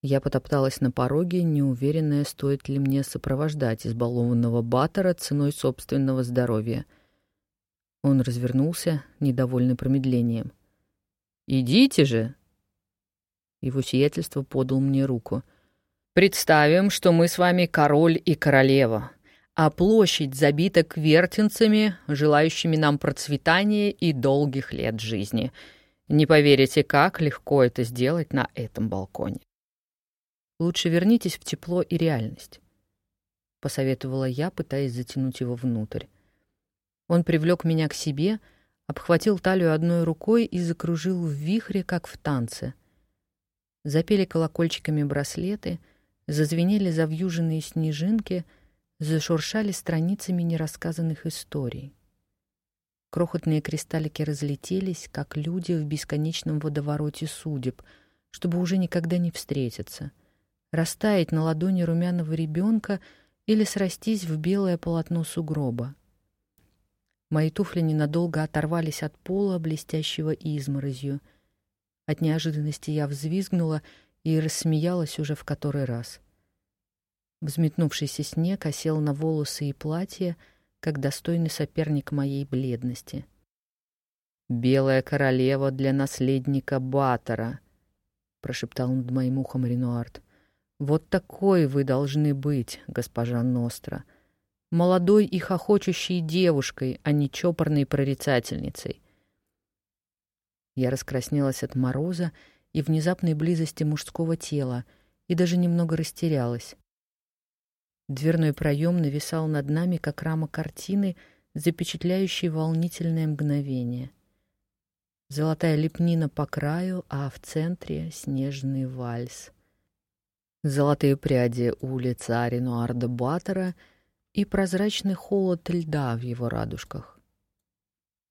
Я потопталась на пороге, неуверенная, стоит ли мне сопровождать избалованного Баттера ценой собственного здоровья. Он развернулся, недовольный промедлением. «Идите же!» Его сиятельство подал мне руку. «Представим, что мы с вами король и королева, а площадь забита квертинцами, желающими нам процветания и долгих лет жизни. Не поверите, как легко это сделать на этом балконе. Лучше вернитесь в тепло и реальность, посоветовала я, пытаясь затянуть его внутрь. Он привлек меня к себе, обхватил талию одной рукой и закружил в вихре, как в танце. Запели колокольчиками браслеты, зазвенели завьюженные снежинки — зашуршали страницами нерассказанных историй. Крохотные кристаллики разлетелись, как люди в бесконечном водовороте судеб, чтобы уже никогда не встретиться, растаять на ладони румяного ребенка или срастись в белое полотно сугроба. Мои туфли ненадолго оторвались от пола, блестящего изморозью. От неожиданности я взвизгнула и рассмеялась уже в который раз. Взметнувшийся снег осел на волосы и платье, как достойный соперник моей бледности. «Белая королева для наследника Баттера», — прошептал над моим ухом Ренуард. «Вот такой вы должны быть, госпожа Ностра. Молодой и хохочущей девушкой, а не чопорной прорицательницей». Я раскраснелась от мороза и внезапной близости мужского тела и даже немного растерялась. Дверной проем нависал над нами, как рама картины, запечатляющей волнительное мгновение. Золотая лепнина по краю, а в центре — снежный вальс. Золотые пряди у лица Ренуарда Баттера и прозрачный холод льда в его радужках.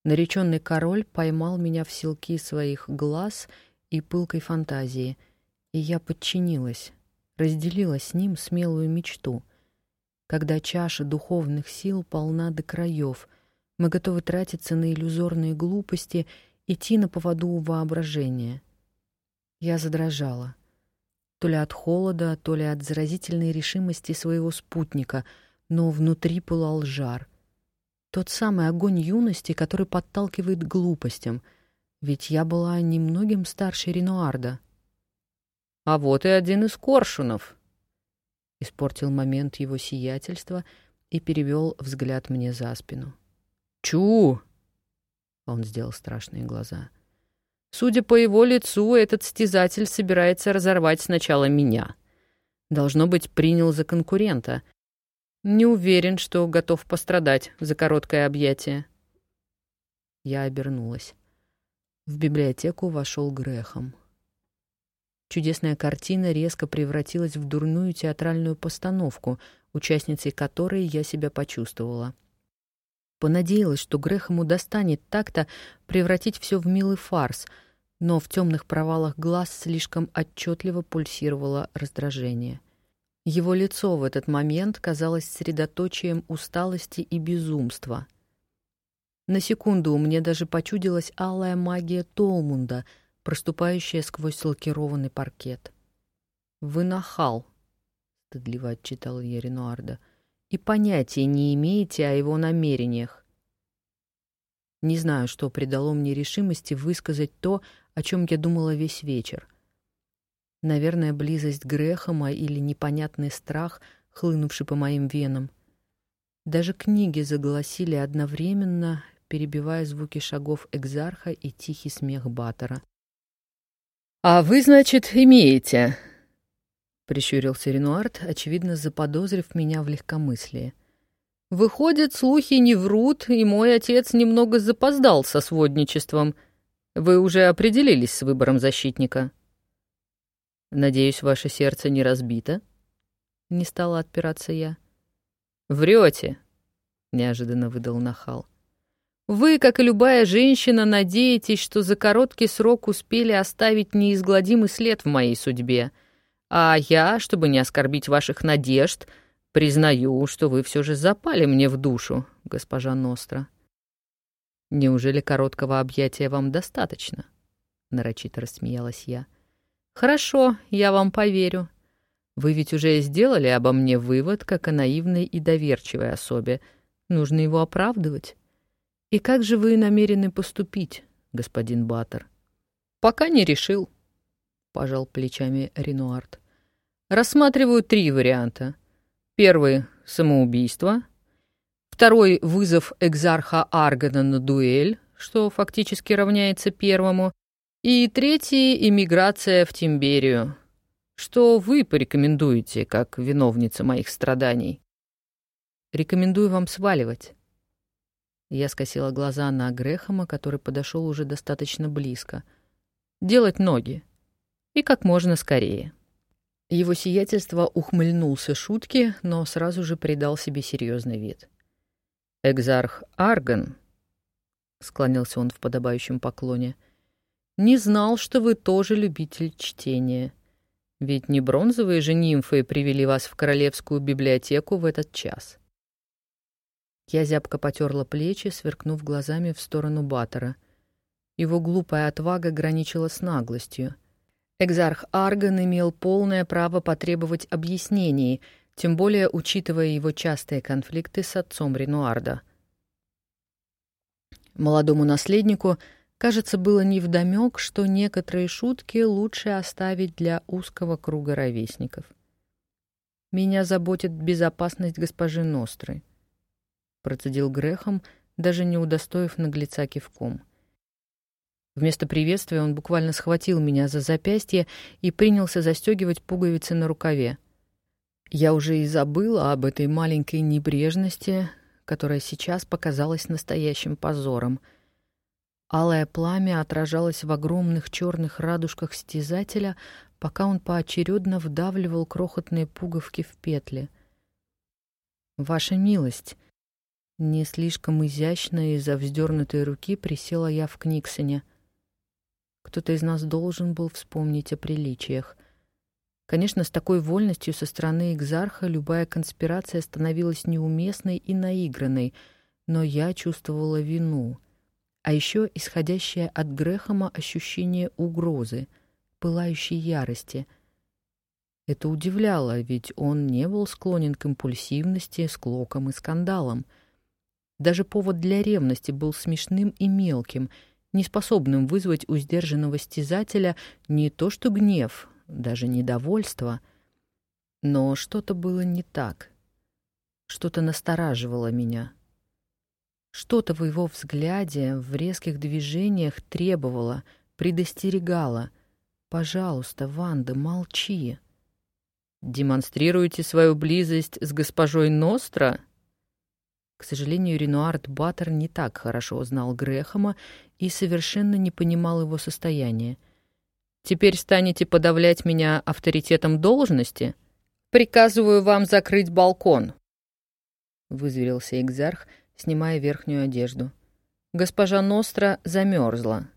Нареченный король поймал меня в селки своих глаз и пылкой фантазии, и я подчинилась, разделила с ним смелую мечту — когда чаша духовных сил полна до краев. Мы готовы тратиться на иллюзорные глупости, идти на поводу у воображения. Я задрожала. То ли от холода, то ли от заразительной решимости своего спутника, но внутри пылал жар. Тот самый огонь юности, который подталкивает к глупостям. Ведь я была немногим старше Ренуарда. «А вот и один из коршунов», испортил момент его сиятельства и перевел взгляд мне за спину. «Чу!» — он сделал страшные глаза. «Судя по его лицу, этот стязатель собирается разорвать сначала меня. Должно быть, принял за конкурента. Не уверен, что готов пострадать за короткое объятие». Я обернулась. В библиотеку вошел Грехом. Чудесная картина резко превратилась в дурную театральную постановку, участницей которой я себя почувствовала. Понадеялась, что Грехому достанет так-то превратить все в милый фарс, но в темных провалах глаз слишком отчетливо пульсировало раздражение. Его лицо в этот момент казалось средоточием усталости и безумства. На секунду мне даже почудилась алая магия Толмунда — проступающая сквозь лакированный паркет. «Вы нахал», — стыдливо отчитал я Ренуарда, «и понятия не имеете о его намерениях. Не знаю, что придало мне решимости высказать то, о чем я думала весь вечер. Наверное, близость Грехома или непонятный страх, хлынувший по моим венам. Даже книги заголосили одновременно, перебивая звуки шагов Экзарха и тихий смех Баттера. «А вы, значит, имеете?» — прищурился Ренуард, очевидно заподозрив меня в легкомыслии. «Выходит, слухи не врут, и мой отец немного запоздал со сводничеством. Вы уже определились с выбором защитника?» «Надеюсь, ваше сердце не разбито?» — не стала отпираться я. «Врете!» — неожиданно выдал нахал. Вы, как и любая женщина, надеетесь, что за короткий срок успели оставить неизгладимый след в моей судьбе. А я, чтобы не оскорбить ваших надежд, признаю, что вы все же запали мне в душу, госпожа Ностра. Неужели короткого объятия вам достаточно? Нарочито рассмеялась я. Хорошо, я вам поверю. Вы ведь уже сделали обо мне вывод, как о наивной и доверчивой особе. Нужно его оправдывать. И как же вы намерены поступить, господин Баттер? Пока не решил, пожал плечами Ренуард. Рассматриваю три варианта. Первый — самоубийство. Второй — вызов экзарха Аргана на дуэль, что фактически равняется первому. И третий — иммиграция в Тимберию. Что вы порекомендуете, как виновница моих страданий? Рекомендую вам сваливать. Я скосила глаза на Грехома, который подошел уже достаточно близко. Делать ноги. И как можно скорее. Его сиятельство ухмыльнулся шутки, но сразу же придал себе серьезный вид. «Экзарх Арган», — склонился он в подобающем поклоне, — не знал, что вы тоже любитель чтения. Ведь не бронзовые же нимфы привели вас в королевскую библиотеку в этот час. Я зябко потерла плечи, сверкнув глазами в сторону Баттера. Его глупая отвага граничила с наглостью. Экзарх Арган имел полное право потребовать объяснений, тем более учитывая его частые конфликты с отцом Ренуарда. Молодому наследнику — Кажется, было невдомёк, что некоторые шутки лучше оставить для узкого круга ровесников. «Меня заботит безопасность госпожи Ностры», — процедил Грехом, даже не удостоив наглеца кивком. Вместо приветствия он буквально схватил меня за запястье и принялся застегивать пуговицы на рукаве. Я уже и забыла об этой маленькой небрежности, которая сейчас показалась настоящим позором — Алое пламя отражалось в огромных черных радужках стязателя, пока он поочередно вдавливал крохотные пуговки в петли. «Ваша милость!» Не слишком изящно из-за вздернутой руки присела я в Книксоне. Кто-то из нас должен был вспомнить о приличиях. Конечно, с такой вольностью со стороны Экзарха любая конспирация становилась неуместной и наигранной, но я чувствовала вину — а еще исходящее от Грехома ощущение угрозы, пылающей ярости. Это удивляло, ведь он не был склонен к импульсивности, склокам и скандалам. Даже повод для ревности был смешным и мелким, неспособным вызвать у сдержанного стязателя не то что гнев, даже недовольство. Но что-то было не так. Что-то настораживало меня. Что-то в его взгляде, в резких движениях требовало, предостерегало. «Пожалуйста, Ванда, молчи». «Демонстрируете свою близость с госпожой Ностра?» К сожалению, Ренуард Баттер не так хорошо знал Грехома и совершенно не понимал его состояния. «Теперь станете подавлять меня авторитетом должности? Приказываю вам закрыть балкон», — вызверился экзарх, — снимая верхнюю одежду. Госпожа Ностра замерзла.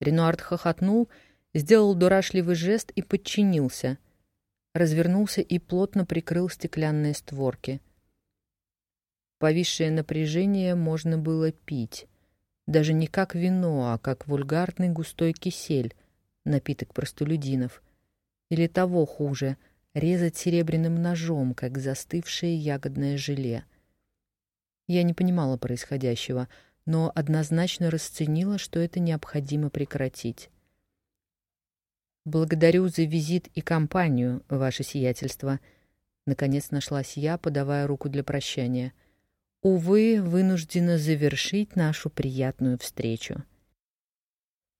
Ренуард хохотнул, сделал дурашливый жест и подчинился. Развернулся и плотно прикрыл стеклянные створки. Повисшее напряжение можно было пить. Даже не как вино, а как вульгарный густой кисель, напиток простолюдинов. Или того хуже — резать серебряным ножом, как застывшее ягодное желе — я не понимала происходящего, но однозначно расценила, что это необходимо прекратить. «Благодарю за визит и компанию, ваше сиятельство», — наконец нашлась я, подавая руку для прощания. «Увы, вынуждена завершить нашу приятную встречу».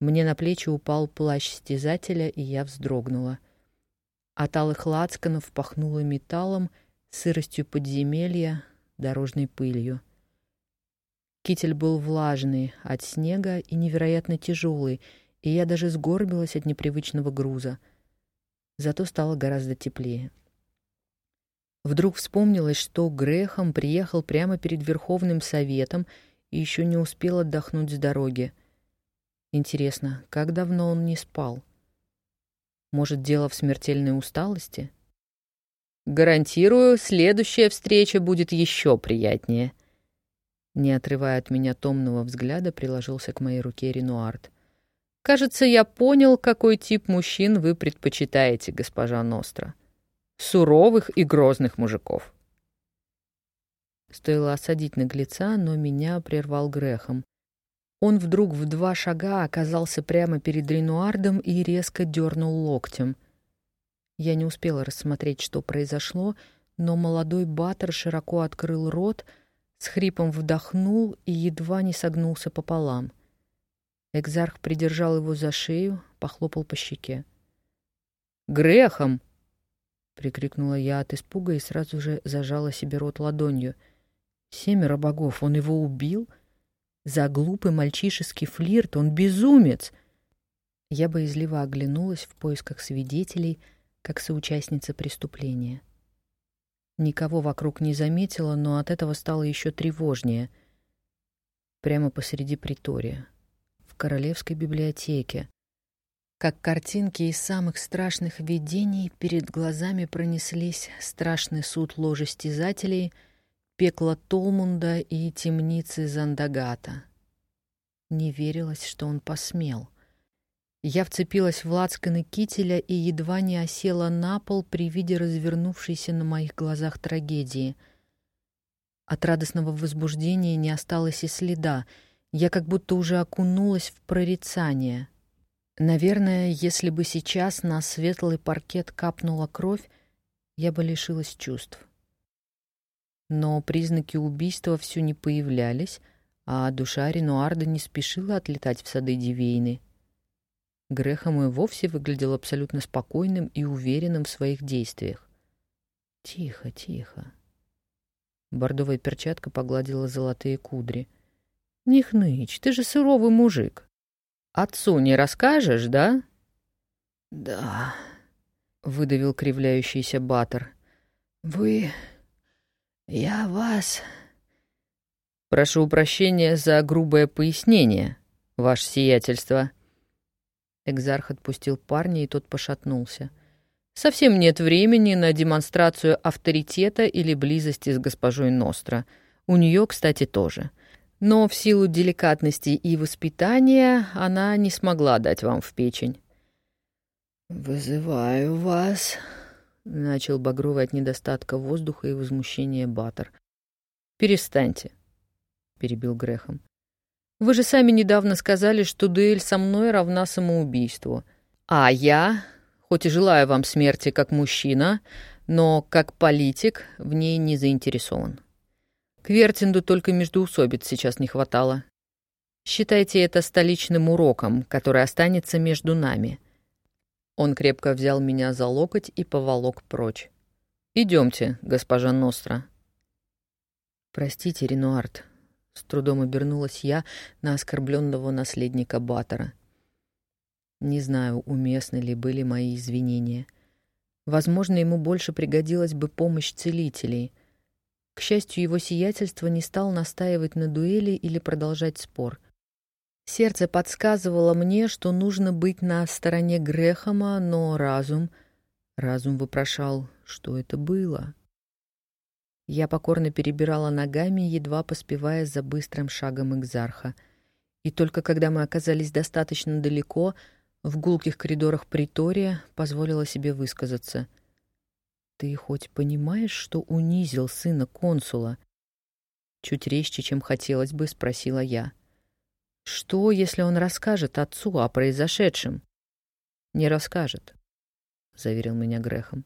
Мне на плечи упал плащ стязателя, и я вздрогнула. От алых лацканов пахнуло металлом, сыростью подземелья, дорожной пылью. Китель был влажный от снега и невероятно тяжелый, и я даже сгорбилась от непривычного груза. Зато стало гораздо теплее. Вдруг вспомнилось, что Грехом приехал прямо перед Верховным Советом и еще не успел отдохнуть с дороги. Интересно, как давно он не спал? Может, дело в смертельной усталости? Гарантирую, следующая встреча будет еще приятнее. Не отрывая от меня томного взгляда, приложился к моей руке Ренуард. Кажется, я понял, какой тип мужчин вы предпочитаете, госпожа Ностра. Суровых и грозных мужиков. Стоило осадить наглеца, но меня прервал грехом. Он вдруг в два шага оказался прямо перед Ренуардом и резко дернул локтем. Я не успела рассмотреть, что произошло, но молодой Баттер широко открыл рот, с хрипом вдохнул и едва не согнулся пополам. Экзарх придержал его за шею, похлопал по щеке. «Грехом!» — прикрикнула я от испуга и сразу же зажала себе рот ладонью. «Семеро богов, он его убил?» За глупый мальчишеский флирт он безумец. Я боязливо оглянулась в поисках свидетелей, как соучастница преступления. Никого вокруг не заметила, но от этого стало еще тревожнее. Прямо посреди притория, в королевской библиотеке. Как картинки из самых страшных видений перед глазами пронеслись страшный суд ложестязателей — пекло Толмунда и темницы Зандагата. Не верилось, что он посмел. Я вцепилась в лацканы кителя и едва не осела на пол при виде развернувшейся на моих глазах трагедии. От радостного возбуждения не осталось и следа. Я как будто уже окунулась в прорицание. Наверное, если бы сейчас на светлый паркет капнула кровь, я бы лишилась чувств. Но признаки убийства все не появлялись, а душа Ренуарда не спешила отлетать в сады Дивейны. Грехом и вовсе выглядел абсолютно спокойным и уверенным в своих действиях. «Тихо, тихо». Бордовая перчатка погладила золотые кудри. «Не хнычь, ты же суровый мужик. Отцу не расскажешь, да?» «Да», — выдавил кривляющийся Баттер. «Вы «Я вас...» «Прошу прощения за грубое пояснение, ваше сиятельство». Экзарх отпустил парня, и тот пошатнулся. «Совсем нет времени на демонстрацию авторитета или близости с госпожой Ностра. У нее, кстати, тоже. Но в силу деликатности и воспитания она не смогла дать вам в печень». «Вызываю вас», Начал багровый от недостатка воздуха и возмущения Баттер. «Перестаньте», — перебил Грехом. «Вы же сами недавно сказали, что дуэль со мной равна самоубийству. А я, хоть и желаю вам смерти как мужчина, но как политик в ней не заинтересован. Квертинду только междоусобиц сейчас не хватало. Считайте это столичным уроком, который останется между нами. Он крепко взял меня за локоть и поволок прочь. «Идемте, госпожа Ностра». «Простите, Ренуард», — с трудом обернулась я на оскорбленного наследника Баттера. Не знаю, уместны ли были мои извинения. Возможно, ему больше пригодилась бы помощь целителей. К счастью, его сиятельство не стал настаивать на дуэли или продолжать спор — Сердце подсказывало мне, что нужно быть на стороне Грехома, но разум... Разум вопрошал, что это было. Я покорно перебирала ногами, едва поспевая за быстрым шагом Экзарха. И только когда мы оказались достаточно далеко, в гулких коридорах притория, позволила себе высказаться. «Ты хоть понимаешь, что унизил сына консула?» Чуть резче, чем хотелось бы, спросила я. — что, если он расскажет отцу о произошедшем? Не расскажет, заверил меня Грехом.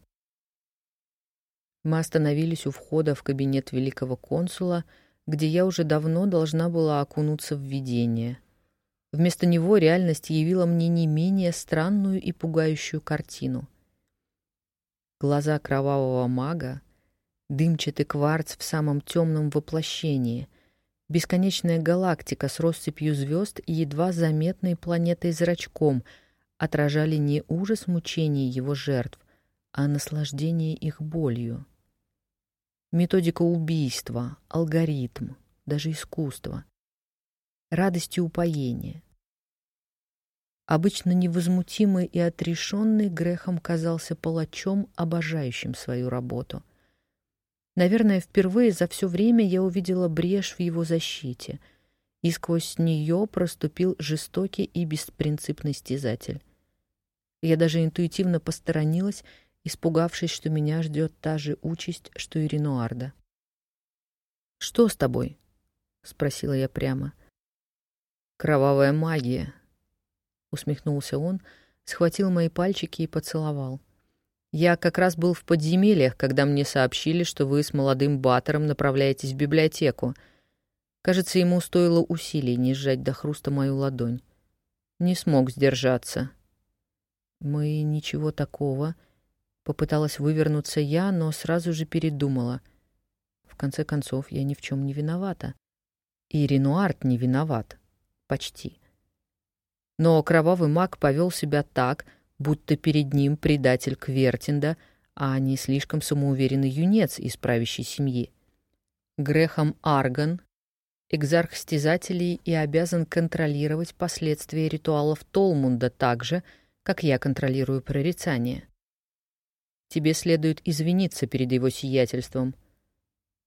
Мы остановились у входа в кабинет великого консула, где я уже давно должна была окунуться в видение. Вместо него реальность явила мне не менее странную и пугающую картину. Глаза кровавого мага, дымчатый кварц в самом темном воплощении — Бесконечная галактика с россыпью звезд и едва заметной планетой зрачком отражали не ужас мучений его жертв, а наслаждение их болью. Методика убийства, алгоритм, даже искусство радостью упоения. Обычно невозмутимый и отрешенный Грехом казался палачом, обожающим свою работу. Наверное, впервые за все время я увидела брешь в его защите, и сквозь нее проступил жестокий и беспринципный стязатель. Я даже интуитивно посторонилась, испугавшись, что меня ждет та же участь, что и Ренуарда. «Что с тобой?» — спросила я прямо. «Кровавая магия», усмехнулся он, схватил мои пальчики и поцеловал. Я как раз был в подземельях, когда мне сообщили, что вы с молодым Баттером направляетесь в библиотеку. Кажется, ему стоило усилий не сжать до хруста мою ладонь. Не смог сдержаться. Мы ничего такого. Попыталась вывернуться я, но сразу же передумала. В конце концов, я ни в чем не виновата. И Ренуард не виноват. Почти. Но кровавый маг повел себя так, будто перед ним предатель Квертинда, а не слишком самоуверенный юнец из правящей семьи. Грехом Арган, экзарх стязателей, и обязан контролировать последствия ритуалов Толмунда так же, как я контролирую прорицание. Тебе следует извиниться перед его сиятельством,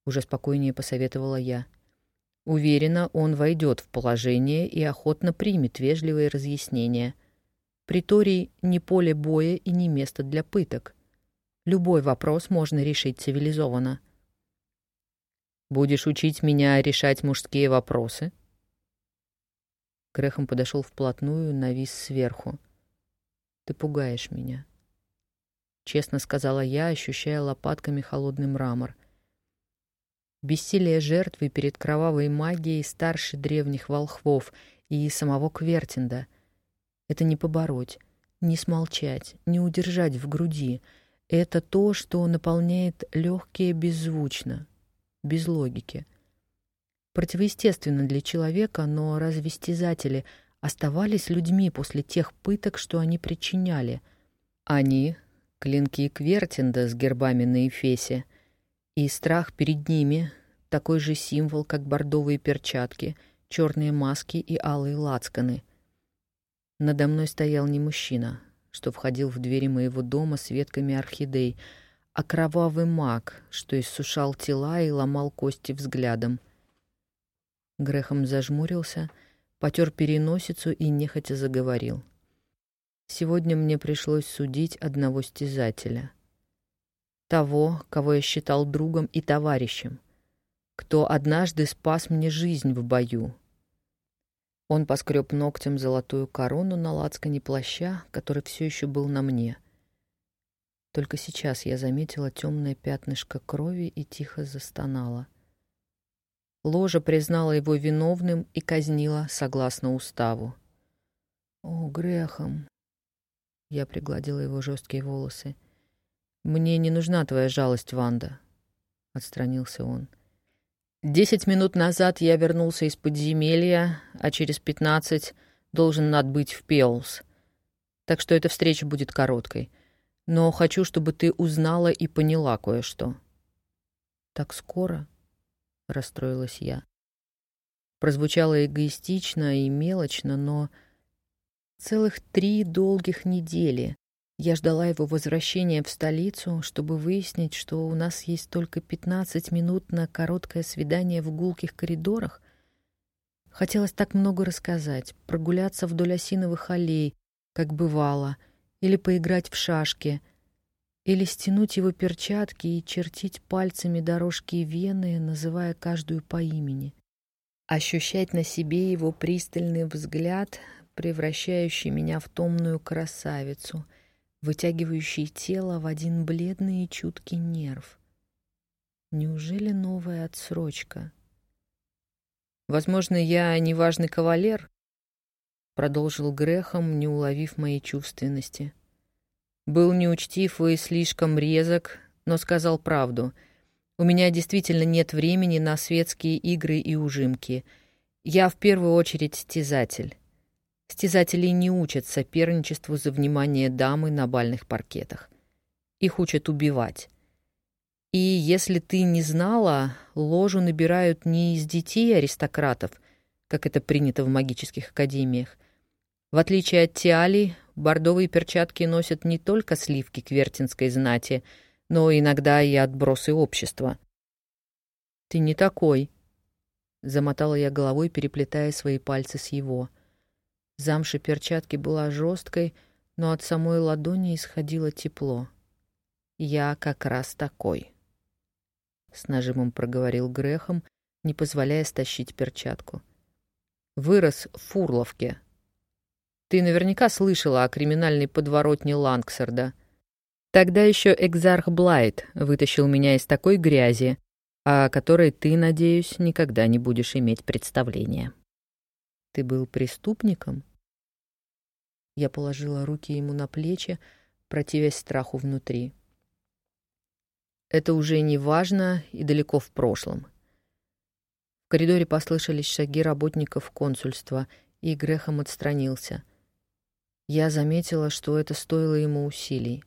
уже спокойнее посоветовала я. — Уверена, он войдет в положение и охотно примет вежливые разъяснения. Приторий — не поле боя и не место для пыток. Любой вопрос можно решить цивилизованно. «Будешь учить меня решать мужские вопросы?» Грехом подошел вплотную, навис сверху. «Ты пугаешь меня», — честно сказала я, ощущая лопатками холодный мрамор — Бессилие жертвы перед кровавой магией старше древних волхвов и самого Квертинда. Это не побороть, не смолчать, не удержать в груди. Это то, что наполняет легкие беззвучно, без логики. Противоестественно для человека, но разве стязатели оставались людьми после тех пыток, что они причиняли? Они, клинки Квертинда с гербами на эфесе, и страх перед ними — такой же символ, как бордовые перчатки, черные маски и алые лацканы. Надо мной стоял не мужчина, что входил в двери моего дома с ветками орхидей, а кровавый маг, что иссушал тела и ломал кости взглядом. Грехом зажмурился, потер переносицу и нехотя заговорил. Сегодня мне пришлось судить одного стязателя — того, кого я считал другом и товарищем, кто однажды спас мне жизнь в бою. Он поскреб ногтем золотую корону на лацкане плаща, который все еще был на мне. Только сейчас я заметила темное пятнышко крови и тихо застонала. Ложа признала его виновным и казнила согласно уставу. «О, грехом!» Я пригладила его жесткие волосы. «Мне не нужна твоя жалость, Ванда», — отстранился он. «Десять минут назад я вернулся из подземелья, а через пятнадцать должен отбыть в Пеулс. Так что эта встреча будет короткой. Но хочу, чтобы ты узнала и поняла кое-что». «Так скоро?» — расстроилась я. Прозвучало эгоистично и мелочно, но целых три долгих недели я ждала его возвращения в столицу, чтобы выяснить, что у нас есть только 15 минут на короткое свидание в гулких коридорах. Хотелось так много рассказать, прогуляться вдоль осиновых аллей, как бывало, или поиграть в шашки, или стянуть его перчатки и чертить пальцами дорожки вены, называя каждую по имени. Ощущать на себе его пристальный взгляд, превращающий меня в томную красавицу — вытягивающий тело в один бледный и чуткий нерв. Неужели новая отсрочка? Возможно, я неважный кавалер, продолжил Грехом, не уловив моей чувственности. Был неучтив и слишком резок, но сказал правду. У меня действительно нет времени на светские игры и ужимки. Я в первую очередь стязатель. Стязатели не учат соперничеству за внимание дамы на бальных паркетах. Их учат убивать. И если ты не знала, ложу набирают не из детей аристократов, как это принято в магических академиях. В отличие от Тиали, бордовые перчатки носят не только сливки квертинской знати, но иногда и отбросы общества. «Ты не такой», — замотала я головой, переплетая свои пальцы с его. Замша перчатки была жесткой, но от самой ладони исходило тепло. «Я как раз такой», — с нажимом проговорил Грехом, не позволяя стащить перчатку. «Вырос в Фурловке. Ты наверняка слышала о криминальной подворотне Лангсерда. Тогда еще экзарх Блайт вытащил меня из такой грязи, о которой ты, надеюсь, никогда не будешь иметь представления». «Ты был преступником?» Я положила руки ему на плечи, противясь страху внутри. Это уже не важно и далеко в прошлом. В коридоре послышались шаги работников консульства, и Грехом отстранился. Я заметила, что это стоило ему усилий.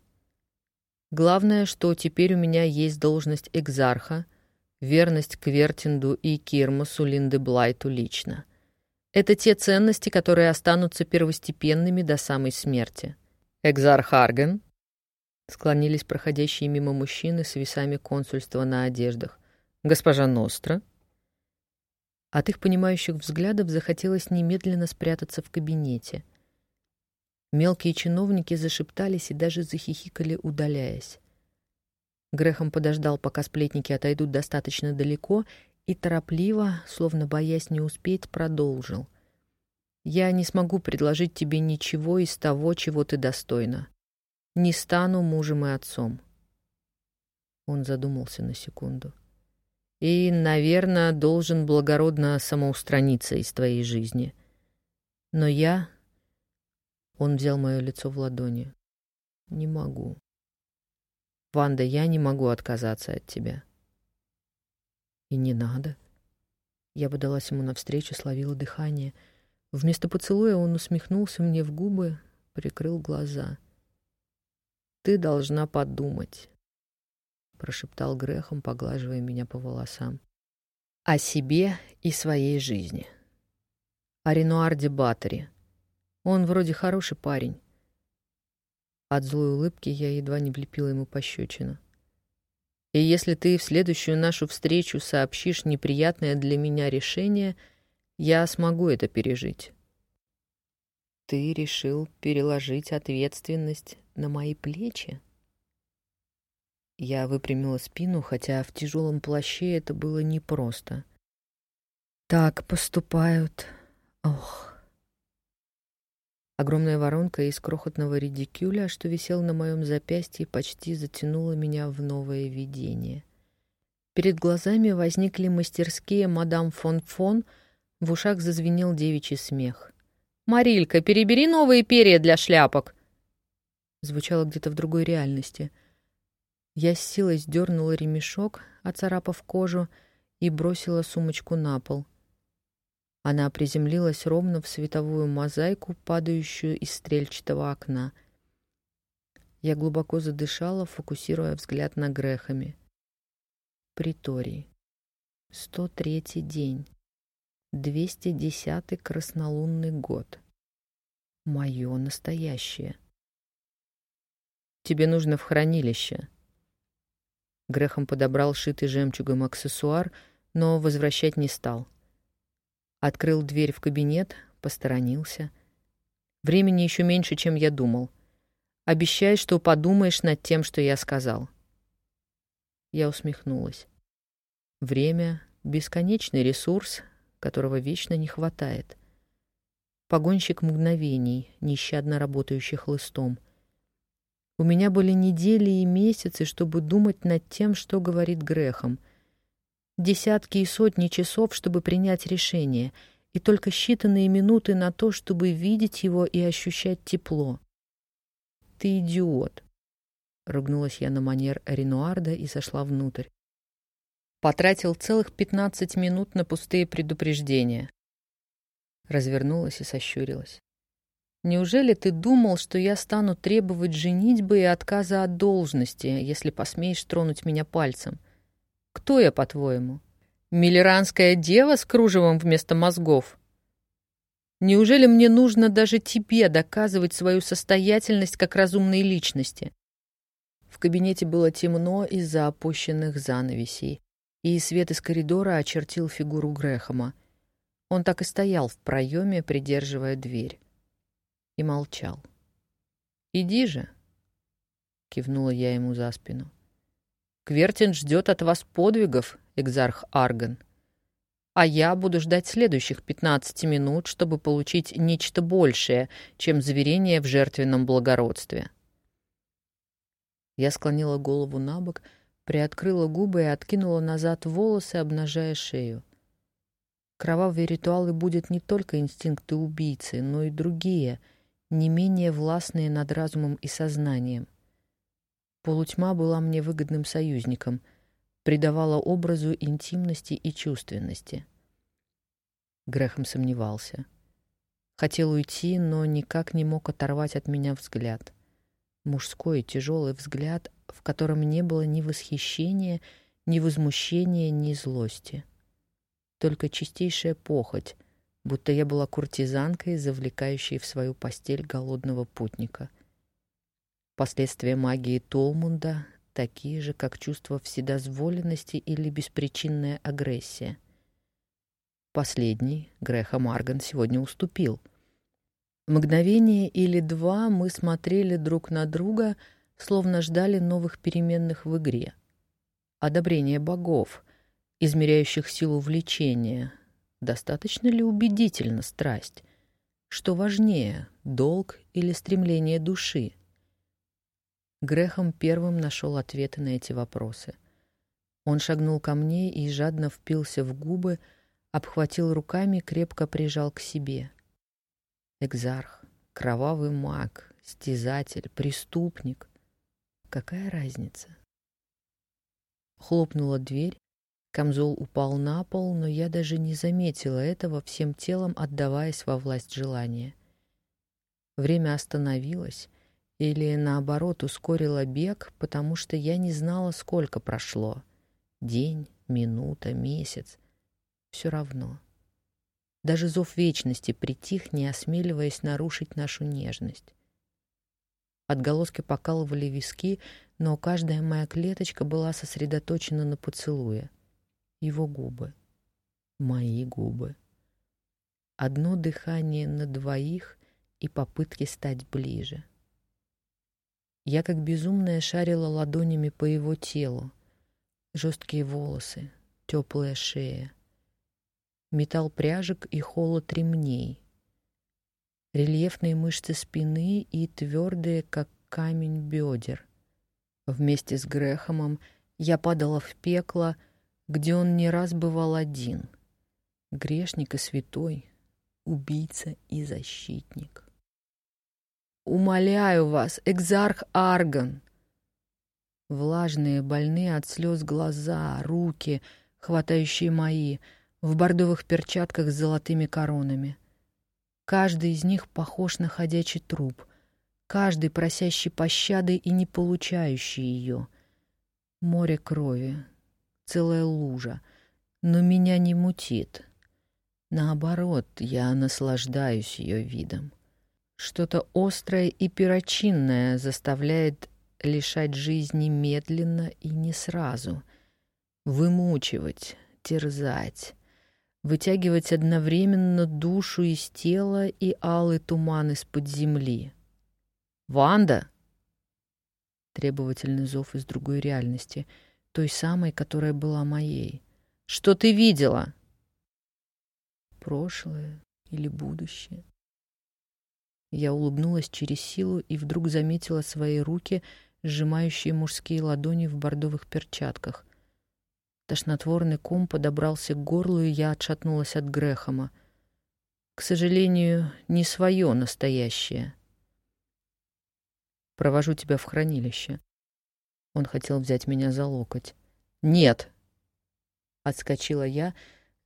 Главное, что теперь у меня есть должность экзарха, верность к Вертинду и Кирмасу Линдеблайту лично — это те ценности, которые останутся первостепенными до самой смерти. Экзар Харген склонились проходящие мимо мужчины с весами консульства на одеждах. Госпожа Ностра. От их понимающих взглядов захотелось немедленно спрятаться в кабинете. Мелкие чиновники зашептались и даже захихикали, удаляясь. Грехом подождал, пока сплетники отойдут достаточно далеко, и торопливо, словно боясь не успеть, продолжил. «Я не смогу предложить тебе ничего из того, чего ты достойна. Не стану мужем и отцом». Он задумался на секунду. «И, наверное, должен благородно самоустраниться из твоей жизни. Но я...» Он взял мое лицо в ладони. «Не могу. Ванда, я не могу отказаться от тебя». И не надо. Я подалась ему навстречу, словила дыхание. Вместо поцелуя он усмехнулся мне в губы, прикрыл глаза. «Ты должна подумать», — прошептал Грехом, поглаживая меня по волосам. «О себе и своей жизни. О Ренуарде Баттери. Он вроде хороший парень». От злой улыбки я едва не влепила ему пощечину. И если ты в следующую нашу встречу сообщишь неприятное для меня решение, я смогу это пережить. Ты решил переложить ответственность на мои плечи? Я выпрямила спину, хотя в тяжелом плаще это было непросто. Так поступают. Ох. Огромная воронка из крохотного редикюля, что висел на моем запястье, почти затянула меня в новое видение. Перед глазами возникли мастерские мадам фон фон, в ушах зазвенел девичий смех. «Марилька, перебери новые перья для шляпок!» Звучало где-то в другой реальности. Я с силой сдернула ремешок, оцарапав кожу, и бросила сумочку на пол — она приземлилась ровно в световую мозаику, падающую из стрельчатого окна. Я глубоко задышала, фокусируя взгляд на грехами. Приторий. 103-й день. 210-й краснолунный год. Мое настоящее. Тебе нужно в хранилище. Грехом подобрал шитый жемчугом аксессуар, но возвращать не стал. Открыл дверь в кабинет, посторонился. Времени еще меньше, чем я думал. Обещай, что подумаешь над тем, что я сказал. Я усмехнулась. Время — бесконечный ресурс, которого вечно не хватает. Погонщик мгновений, нещадно работающий хлыстом. У меня были недели и месяцы, чтобы думать над тем, что говорит Грехом — десятки и сотни часов, чтобы принять решение, и только считанные минуты на то, чтобы видеть его и ощущать тепло. «Ты идиот!» — ругнулась я на манер Ренуарда и сошла внутрь. Потратил целых пятнадцать минут на пустые предупреждения. Развернулась и сощурилась. «Неужели ты думал, что я стану требовать женитьбы и отказа от должности, если посмеешь тронуть меня пальцем? Кто я, по-твоему? Миллеранская дева с кружевом вместо мозгов? Неужели мне нужно даже тебе доказывать свою состоятельность как разумной личности? В кабинете было темно из-за опущенных занавесей, и свет из коридора очертил фигуру Грэхэма. Он так и стоял в проеме, придерживая дверь. И молчал. «Иди же!» — кивнула я ему за спину. «Квертин ждет от вас подвигов, экзарх Арган а я буду ждать следующих 15 минут, чтобы получить нечто большее, чем заверение в жертвенном благородстве. Я склонила голову на бок, приоткрыла губы и откинула назад волосы, обнажая шею. Кровавые ритуалы будут не только инстинкты убийцы, но и другие, не менее властные над разумом и сознанием. Полутьма была мне выгодным союзником — придавала образу интимности и чувственности. Грехом сомневался. Хотел уйти, но никак не мог оторвать от меня взгляд. Мужской тяжелый взгляд, в котором не было ни восхищения, ни возмущения, ни злости. Только чистейшая похоть, будто я была куртизанкой, завлекающей в свою постель голодного путника. Последствия магии Толмунда такие же, как чувство вседозволенности или беспричинная агрессия. Последний, Греха Марган, сегодня уступил. Мгновение или два мы смотрели друг на друга, словно ждали новых переменных в игре. Одобрение богов, измеряющих силу влечения. Достаточно ли убедительна страсть? Что важнее, долг или стремление души? Грехом первым нашел ответы на эти вопросы. Он шагнул ко мне и жадно впился в губы, обхватил руками, крепко прижал к себе. Экзарх, кровавый маг, стязатель, преступник. Какая разница? Хлопнула дверь, камзол упал на пол, но я даже не заметила этого, всем телом отдаваясь во власть желания. Время остановилось, или, наоборот, ускорила бег, потому что я не знала, сколько прошло. День, минута, месяц. Все равно. Даже зов вечности притих, не осмеливаясь нарушить нашу нежность. Отголоски покалывали виски, но каждая моя клеточка была сосредоточена на поцелуе. Его губы. Мои губы. Одно дыхание на двоих и попытки стать ближе. Я как безумная шарила ладонями по его телу. Жесткие волосы, теплая шея. Металл пряжек и холод ремней. Рельефные мышцы спины и твердые, как камень, бедер. Вместе с Грехомом я падала в пекло, где он не раз бывал один. Грешник и святой, убийца и защитник. Умоляю вас, экзарх Арган!» Влажные, больные от слез глаза, руки, хватающие мои, в бордовых перчатках с золотыми коронами. Каждый из них похож на ходячий труп, каждый просящий пощады и не получающий ее. Море крови, целая лужа, но меня не мутит. Наоборот, я наслаждаюсь ее видом. Что-то острое и перочинное заставляет лишать жизни медленно и не сразу. Вымучивать, терзать, вытягивать одновременно душу из тела и алый туман из-под земли. «Ванда!» Требовательный зов из другой реальности, той самой, которая была моей. «Что ты видела?» Прошлое или будущее? Я улыбнулась через силу и вдруг заметила свои руки, сжимающие мужские ладони в бордовых перчатках. Тошнотворный ком подобрался к горлу, и я отшатнулась от Грехома. К сожалению, не свое настоящее. Провожу тебя в хранилище. Он хотел взять меня за локоть. Нет! Отскочила я,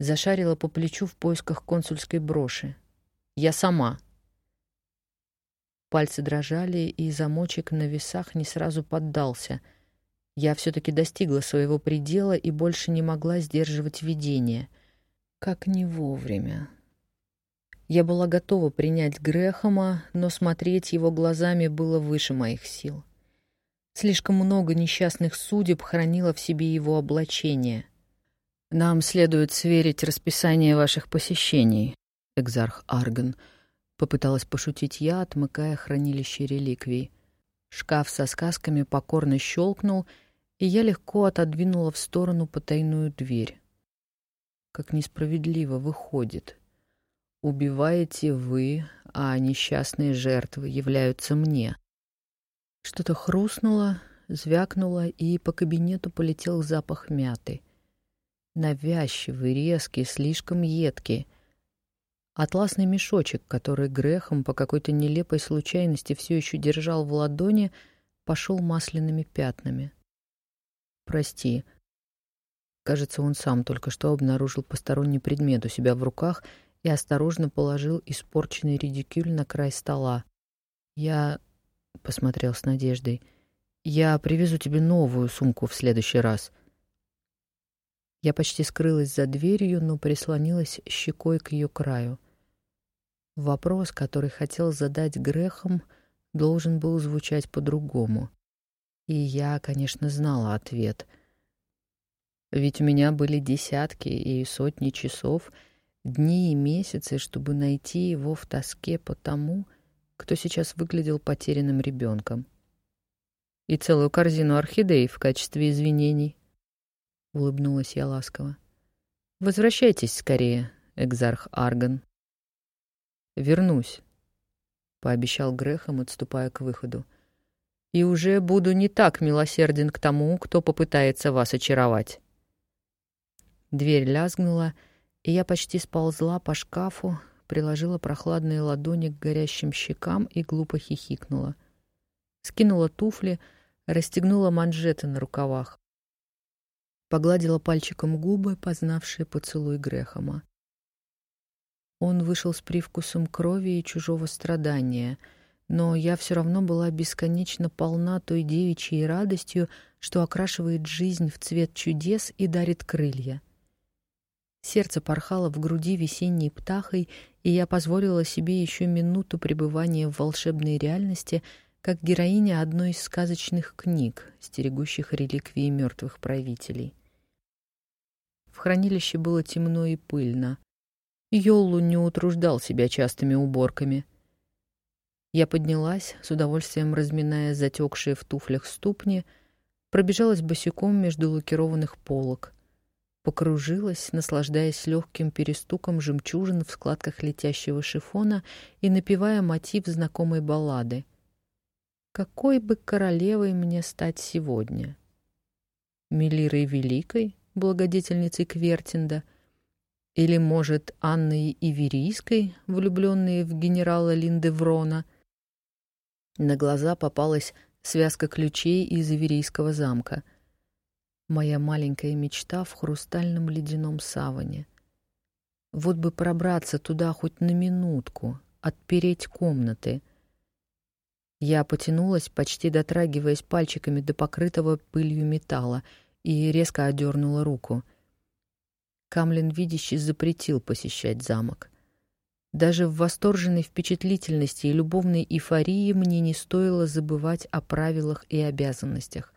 зашарила по плечу в поисках консульской броши. Я сама. Пальцы дрожали, и замочек на весах не сразу поддался. Я все-таки достигла своего предела и больше не могла сдерживать видение. Как не вовремя. Я была готова принять Грехома, но смотреть его глазами было выше моих сил. Слишком много несчастных судеб хранило в себе его облачение. «Нам следует сверить расписание ваших посещений», — экзарх Арган. Попыталась пошутить я, отмыкая хранилище реликвий. Шкаф со сказками покорно щелкнул, и я легко отодвинула в сторону потайную дверь. Как несправедливо выходит. Убиваете вы, а несчастные жертвы являются мне. Что-то хрустнуло, звякнуло, и по кабинету полетел запах мяты. Навязчивый, резкий, слишком едкий. Атласный мешочек, который Грехом по какой-то нелепой случайности все еще держал в ладони, пошел масляными пятнами. «Прости». Кажется, он сам только что обнаружил посторонний предмет у себя в руках и осторожно положил испорченный редикюль на край стола. «Я...» — посмотрел с надеждой. «Я привезу тебе новую сумку в следующий раз». Я почти скрылась за дверью, но прислонилась щекой к ее краю. Вопрос, который хотел задать Грехом, должен был звучать по-другому. И я, конечно, знала ответ. Ведь у меня были десятки и сотни часов, дни и месяцы, чтобы найти его в тоске по тому, кто сейчас выглядел потерянным ребенком. И целую корзину орхидей в качестве извинений. Улыбнулась я ласково. Возвращайтесь скорее, экзарх Арган. Вернусь, пообещал Грехом, отступая к выходу. И уже буду не так милосерден к тому, кто попытается вас очаровать. Дверь лязгнула, и я почти сползла по шкафу, приложила прохладные ладони к горящим щекам и глупо хихикнула. Скинула туфли, расстегнула манжеты на рукавах. Погладила пальчиком губы, познавшие поцелуй Грехома. Он вышел с привкусом крови и чужого страдания, но я все равно была бесконечно полна той девичьей радостью, что окрашивает жизнь в цвет чудес и дарит крылья. Сердце порхало в груди весенней птахой, и я позволила себе еще минуту пребывания в волшебной реальности, как героиня одной из сказочных книг, стерегущих реликвии мертвых правителей. В хранилище было темно и пыльно. Йоллу не утруждал себя частыми уборками. Я поднялась, с удовольствием разминая затекшие в туфлях ступни, пробежалась босиком между лакированных полок — покружилась, наслаждаясь легким перестуком жемчужин в складках летящего шифона и напевая мотив знакомой баллады. «Какой бы королевой мне стать сегодня?» Мелирой Великой, благодетельницей Квертинда, или, может, Анной Иверийской, влюбленной в генерала Линдеврона? На глаза попалась связка ключей из Иверийского замка — Моя маленькая мечта в хрустальном ледяном саване. Вот бы пробраться туда хоть на минутку, отпереть комнаты. Я потянулась, почти дотрагиваясь пальчиками до покрытого пылью металла, и резко одернула руку. Камлин видящий запретил посещать замок. Даже в восторженной впечатлительности и любовной эйфории мне не стоило забывать о правилах и обязанностях.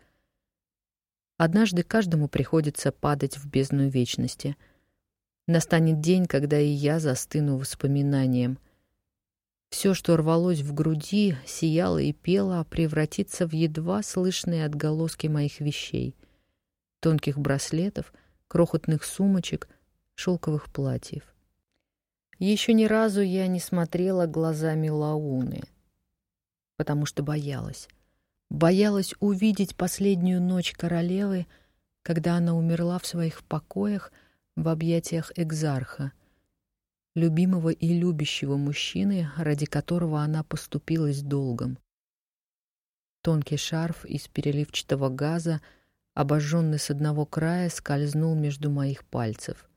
Однажды каждому приходится падать в бездну вечности. Настанет день, когда и я застыну воспоминанием. Все, что рвалось в груди, сияло и пело, превратится в едва слышные отголоски моих вещей. Тонких браслетов, крохотных сумочек, шелковых платьев. Еще ни разу я не смотрела глазами Лауны, потому что боялась боялась увидеть последнюю ночь королевы, когда она умерла в своих покоях в объятиях экзарха, любимого и любящего мужчины, ради которого она поступилась долгом. Тонкий шарф из переливчатого газа, обожженный с одного края, скользнул между моих пальцев.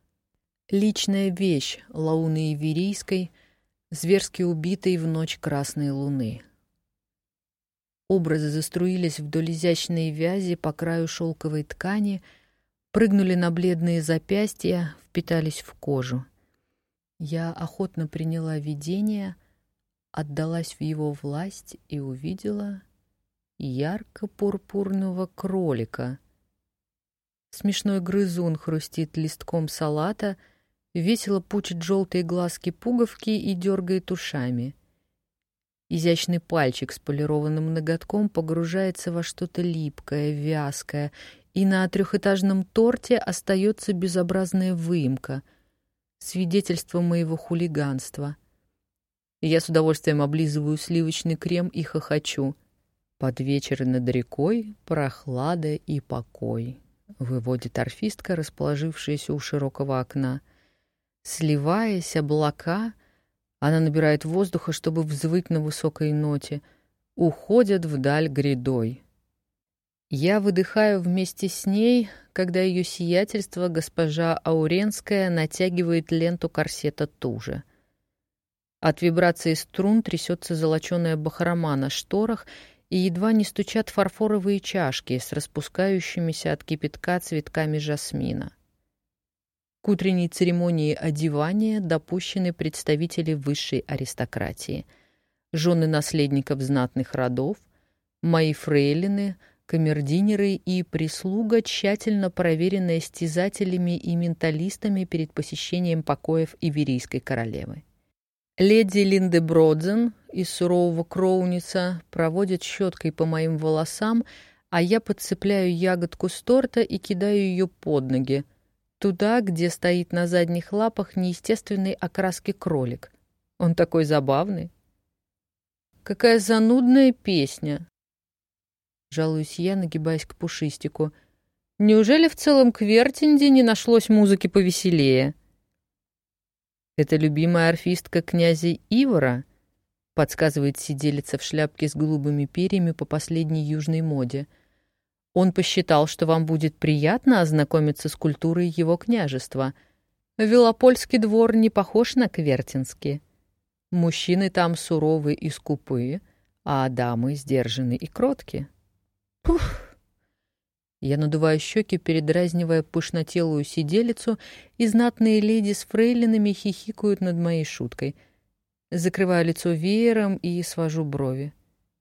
Личная вещь Лауны Иверийской, зверски убитой в ночь Красной Луны — Образы заструились вдоль изящной вязи по краю шелковой ткани, прыгнули на бледные запястья, впитались в кожу. Я охотно приняла видение, отдалась в его власть и увидела ярко-пурпурного кролика. Смешной грызун хрустит листком салата, весело пучит желтые глазки-пуговки и дергает ушами. Изящный пальчик с полированным ноготком погружается во что-то липкое, вязкое, и на трехэтажном торте остается безобразная выемка, свидетельство моего хулиганства. Я с удовольствием облизываю сливочный крем и хохочу — под вечер над рекой прохлада и покой, выводит орфистка, расположившаяся у широкого окна. Сливаясь, облака, она набирает воздуха, чтобы взвыть на высокой ноте, уходят вдаль грядой. Я выдыхаю вместе с ней, когда ее сиятельство, госпожа Ауренская, натягивает ленту корсета туже. От вибрации струн трясется золоченая бахрома на шторах — и едва не стучат фарфоровые чашки с распускающимися от кипятка цветками жасмина. К утренней церемонии одевания допущены представители высшей аристократии, жены наследников знатных родов, мои фрейлины, камердинеры и прислуга, тщательно проверенная стязателями и менталистами перед посещением покоев Иверийской королевы. Леди Линде Бродзен из сурового Кроуница проводит щеткой по моим волосам, а я подцепляю ягодку с торта и кидаю ее под ноги, туда, где стоит на задних лапах неестественной окраски кролик. Он такой забавный. Какая занудная песня. Жалуюсь я, нагибаясь к пушистику. Неужели в целом Квертинде не нашлось музыки повеселее? — «Это любимая орфистка князя Ивара?» — подсказывает сиделица в шляпке с голубыми перьями по последней южной моде. «Он посчитал, что вам будет приятно ознакомиться с культурой его княжества. Велопольский двор не похож на Квертинский. Мужчины там суровы и скупы, а дамы сдержаны и кротки». «Пух!» Я надуваю щеки, передразнивая пышнотелую сиделицу, и знатные леди с фрейлинами хихикают над моей шуткой. Закрываю лицо веером и свожу брови.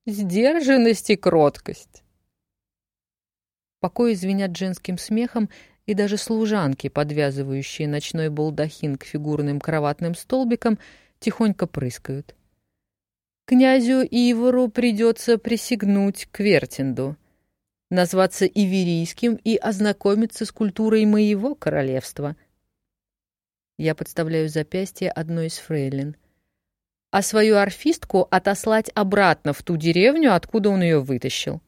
Сдержанность и кроткость. Покои звенят женским смехом, и даже служанки, подвязывающие ночной балдахин к фигурным кроватным столбикам, тихонько прыскают. Князю Ивору придется присягнуть к Вертинду — назваться Иверийским и ознакомиться с культурой моего королевства. Я подставляю запястье одной из фрейлин. А свою орфистку отослать обратно в ту деревню, откуда он ее вытащил.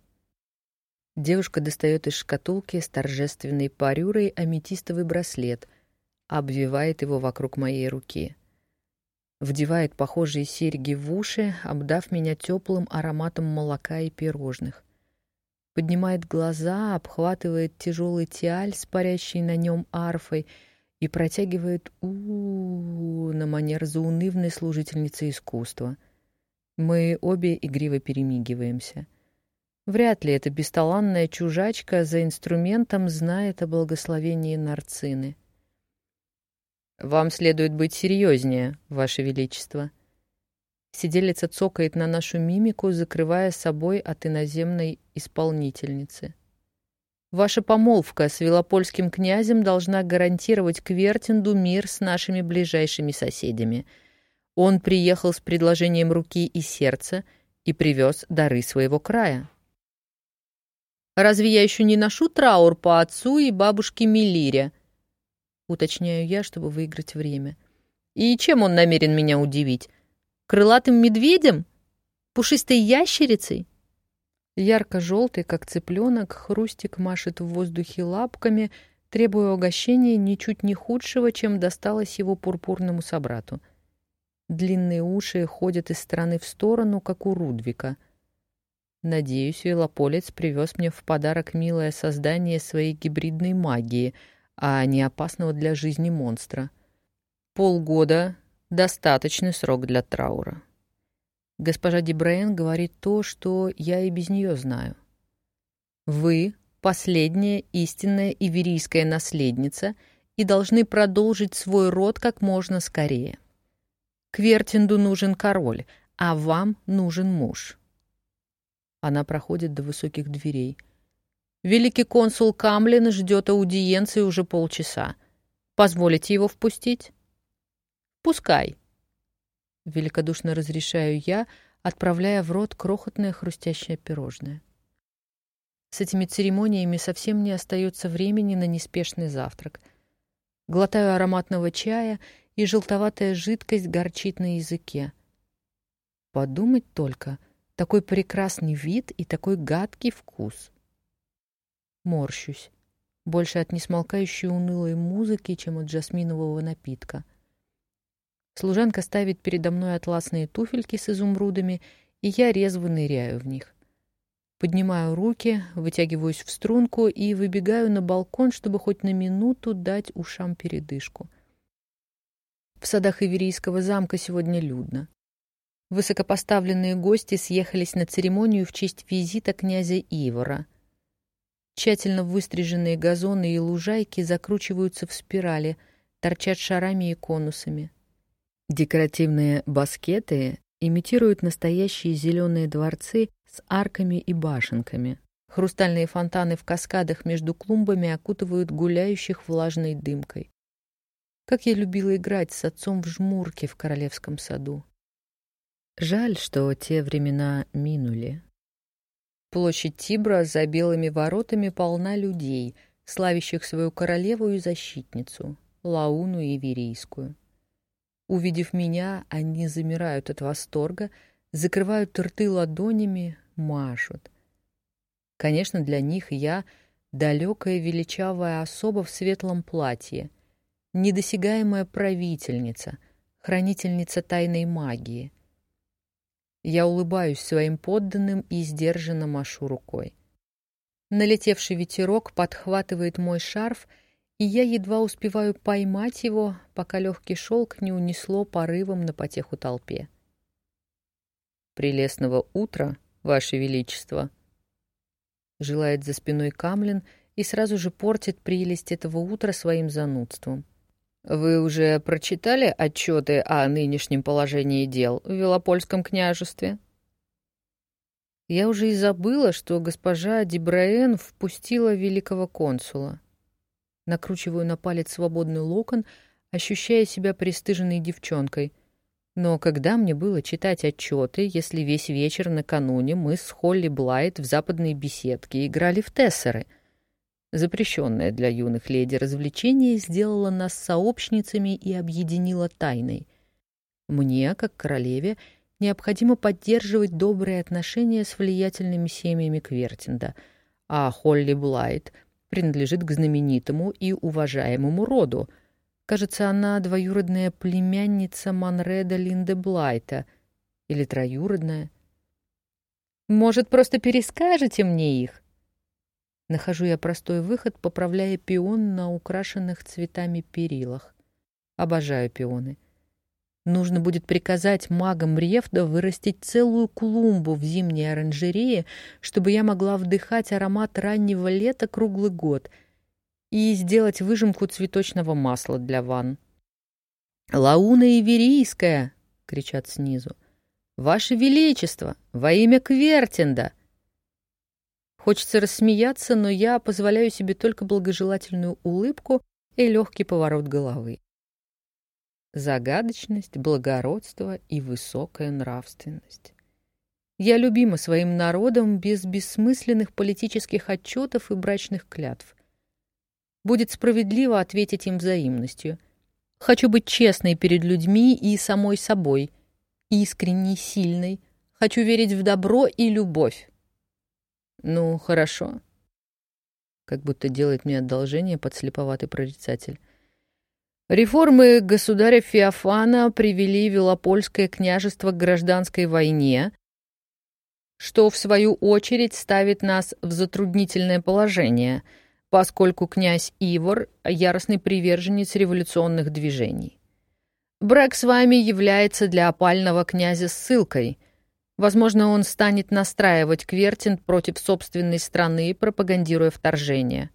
Девушка достает из шкатулки с торжественной парюрой аметистовый браслет, обвивает его вокруг моей руки. Вдевает похожие серьги в уши, обдав меня теплым ароматом молока и пирожных поднимает глаза, обхватывает тяжелый тиаль с парящей на нем арфой и протягивает у, -у, -у на манер заунывной служительницы искусства. Мы обе игриво перемигиваемся. Вряд ли эта бесталанная чужачка за инструментом знает о благословении нарцины. «Вам следует быть серьезнее, Ваше Величество», Сиделица цокает на нашу мимику, закрывая собой от иноземной исполнительницы. Ваша помолвка с Велопольским князем должна гарантировать Квертинду мир с нашими ближайшими соседями. Он приехал с предложением руки и сердца и привез дары своего края. «Разве я еще не ношу траур по отцу и бабушке Мелире?» Уточняю я, чтобы выиграть время. «И чем он намерен меня удивить? Крылатым медведем? Пушистой ящерицей? Ярко-желтый, как цыпленок, хрустик машет в воздухе лапками, требуя угощения ничуть не худшего, чем досталось его пурпурному собрату. Длинные уши ходят из стороны в сторону, как у Рудвика. Надеюсь, Велополец привез мне в подарок милое создание своей гибридной магии, а не опасного для жизни монстра. Полгода Достаточный срок для траура. Госпожа Дебрейн говорит то, что я и без нее знаю. Вы — последняя истинная иверийская наследница и должны продолжить свой род как можно скорее. Квертинду нужен король, а вам нужен муж. Она проходит до высоких дверей. Великий консул Камлин ждет аудиенции уже полчаса. Позволите его впустить? Пускай. Великодушно разрешаю я, отправляя в рот крохотное хрустящее пирожное. С этими церемониями совсем не остается времени на неспешный завтрак. Глотаю ароматного чая, и желтоватая жидкость горчит на языке. Подумать только, такой прекрасный вид и такой гадкий вкус. Морщусь. Больше от несмолкающей унылой музыки, чем от жасминового напитка. Служанка ставит передо мной атласные туфельки с изумрудами, и я резво ныряю в них. Поднимаю руки, вытягиваюсь в струнку и выбегаю на балкон, чтобы хоть на минуту дать ушам передышку. В садах Иверийского замка сегодня людно. Высокопоставленные гости съехались на церемонию в честь визита князя Ивора. Тщательно выстриженные газоны и лужайки закручиваются в спирали, торчат шарами и конусами. Декоративные баскеты имитируют настоящие зеленые дворцы с арками и башенками. Хрустальные фонтаны в каскадах между клумбами окутывают гуляющих влажной дымкой. Как я любила играть с отцом в жмурки в королевском саду. Жаль, что те времена минули. Площадь Тибра за белыми воротами полна людей, славящих свою королеву и защитницу, Лауну и. Увидев меня, они замирают от восторга, закрывают рты ладонями, машут. Конечно, для них я — далекая величавая особа в светлом платье, недосягаемая правительница, хранительница тайной магии. Я улыбаюсь своим подданным и сдержанно машу рукой. Налетевший ветерок подхватывает мой шарф — и я едва успеваю поймать его, пока легкий шелк не унесло порывом на потеху толпе. «Прелестного утра, Ваше Величество!» Желает за спиной Камлин и сразу же портит прелесть этого утра своим занудством. «Вы уже прочитали отчеты о нынешнем положении дел в Велопольском княжестве?» Я уже и забыла, что госпожа Дебраен впустила великого консула. Накручиваю на палец свободный локон, ощущая себя пристыженной девчонкой. Но когда мне было читать отчеты, если весь вечер накануне мы с Холли Блайт в западной беседке играли в тессеры? Запрещенное для юных леди развлечение сделало нас сообщницами и объединило тайной. Мне, как королеве, необходимо поддерживать добрые отношения с влиятельными семьями Квертинда, а Холли Блайт — принадлежит к знаменитому и уважаемому роду. Кажется, она двоюродная племянница Манреда Линде Блайта. Или троюродная. Может, просто перескажете мне их? Нахожу я простой выход, поправляя пион на украшенных цветами перилах. Обожаю пионы. Нужно будет приказать магам Рефда вырастить целую клумбу в зимней оранжерее, чтобы я могла вдыхать аромат раннего лета круглый год и сделать выжимку цветочного масла для ванн. «Лауна Иверийская!» — кричат снизу. «Ваше Величество! Во имя Квертинда!» Хочется рассмеяться, но я позволяю себе только благожелательную улыбку и легкий поворот головы загадочность, благородство и высокая нравственность. Я любима своим народом без бессмысленных политических отчетов и брачных клятв. Будет справедливо ответить им взаимностью. Хочу быть честной перед людьми и самой собой, искренней, сильной. Хочу верить в добро и любовь. Ну, хорошо. Как будто делает мне одолжение подслеповатый прорицатель. Реформы государя Феофана привели Велопольское княжество к гражданской войне, что, в свою очередь, ставит нас в затруднительное положение, поскольку князь Ивор — яростный приверженец революционных движений. Брак с вами является для опального князя ссылкой. Возможно, он станет настраивать Квертин против собственной страны, пропагандируя вторжение.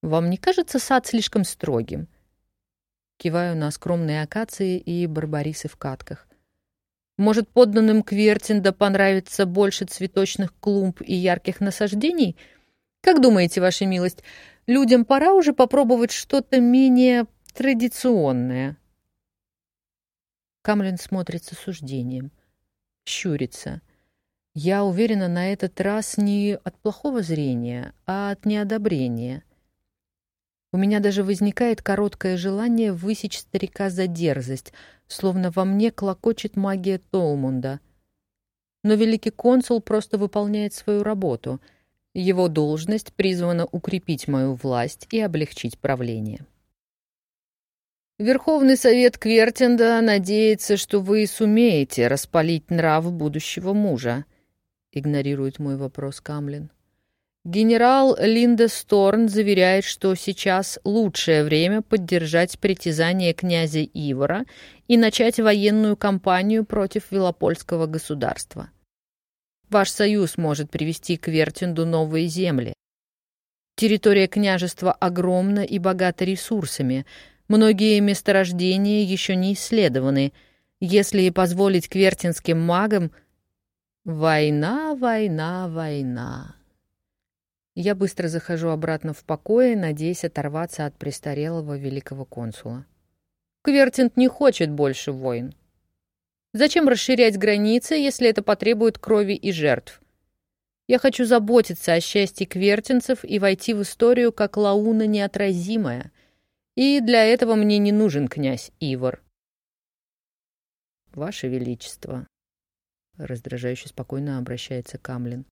Вам не кажется сад слишком строгим? Киваю на скромные акации и барбарисы в катках. Может, подданным Квертинда понравится больше цветочных клумб и ярких насаждений? Как думаете, ваша милость, людям пора уже попробовать что-то менее традиционное?» Камлин смотрит с осуждением, щурится. Я уверена, на этот раз не от плохого зрения, а от неодобрения. У меня даже возникает короткое желание высечь старика за дерзость, словно во мне клокочет магия Толмунда. Но великий консул просто выполняет свою работу. Его должность призвана укрепить мою власть и облегчить правление. Верховный совет Квертинда надеется, что вы сумеете распалить нрав будущего мужа, игнорирует мой вопрос Камлин. Генерал Линда Сторн заверяет, что сейчас лучшее время поддержать притязание князя Ивара и начать военную кампанию против Велопольского государства. Ваш союз может привести к Вертинду новые земли. Территория княжества огромна и богата ресурсами. Многие месторождения еще не исследованы. Если позволить квертинским магам... Война, война, война. Я быстро захожу обратно в покое, надеясь оторваться от престарелого великого консула. Квертинт не хочет больше войн. Зачем расширять границы, если это потребует крови и жертв? Я хочу заботиться о счастье квертинцев и войти в историю как лауна неотразимая. И для этого мне не нужен князь Ивар. Ваше Величество, раздражающе спокойно обращается Камлин.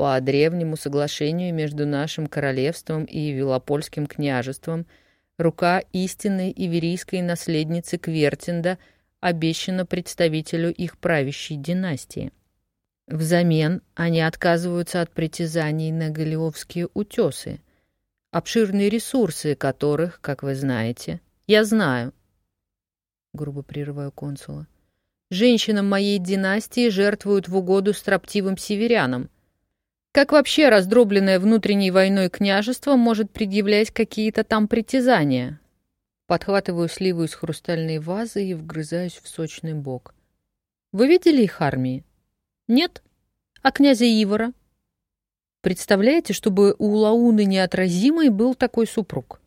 По древнему соглашению между нашим королевством и Велопольским княжеством рука истинной иверийской наследницы Квертинда обещана представителю их правящей династии. Взамен они отказываются от притязаний на Галиовские утесы, обширные ресурсы которых, как вы знаете, я знаю. Грубо прерываю консула. Женщинам моей династии жертвуют в угоду строптивым северянам — как вообще раздробленное внутренней войной княжество может предъявлять какие-то там притязания? Подхватываю сливу из хрустальной вазы и вгрызаюсь в сочный бок. Вы видели их армии? Нет? А князя Ивара? Представляете, чтобы у Лауны неотразимой был такой супруг?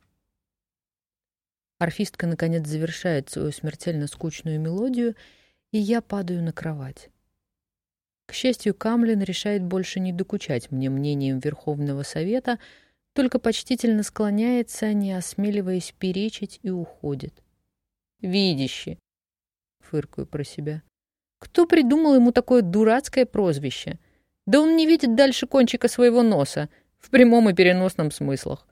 Орфистка, наконец, завершает свою смертельно скучную мелодию, и я падаю на кровать. К счастью, Камлин решает больше не докучать мне мнением Верховного Совета, только почтительно склоняется, не осмеливаясь перечить, и уходит. «Видище!» — фыркаю про себя. «Кто придумал ему такое дурацкое прозвище? Да он не видит дальше кончика своего носа, в прямом и переносном смыслах».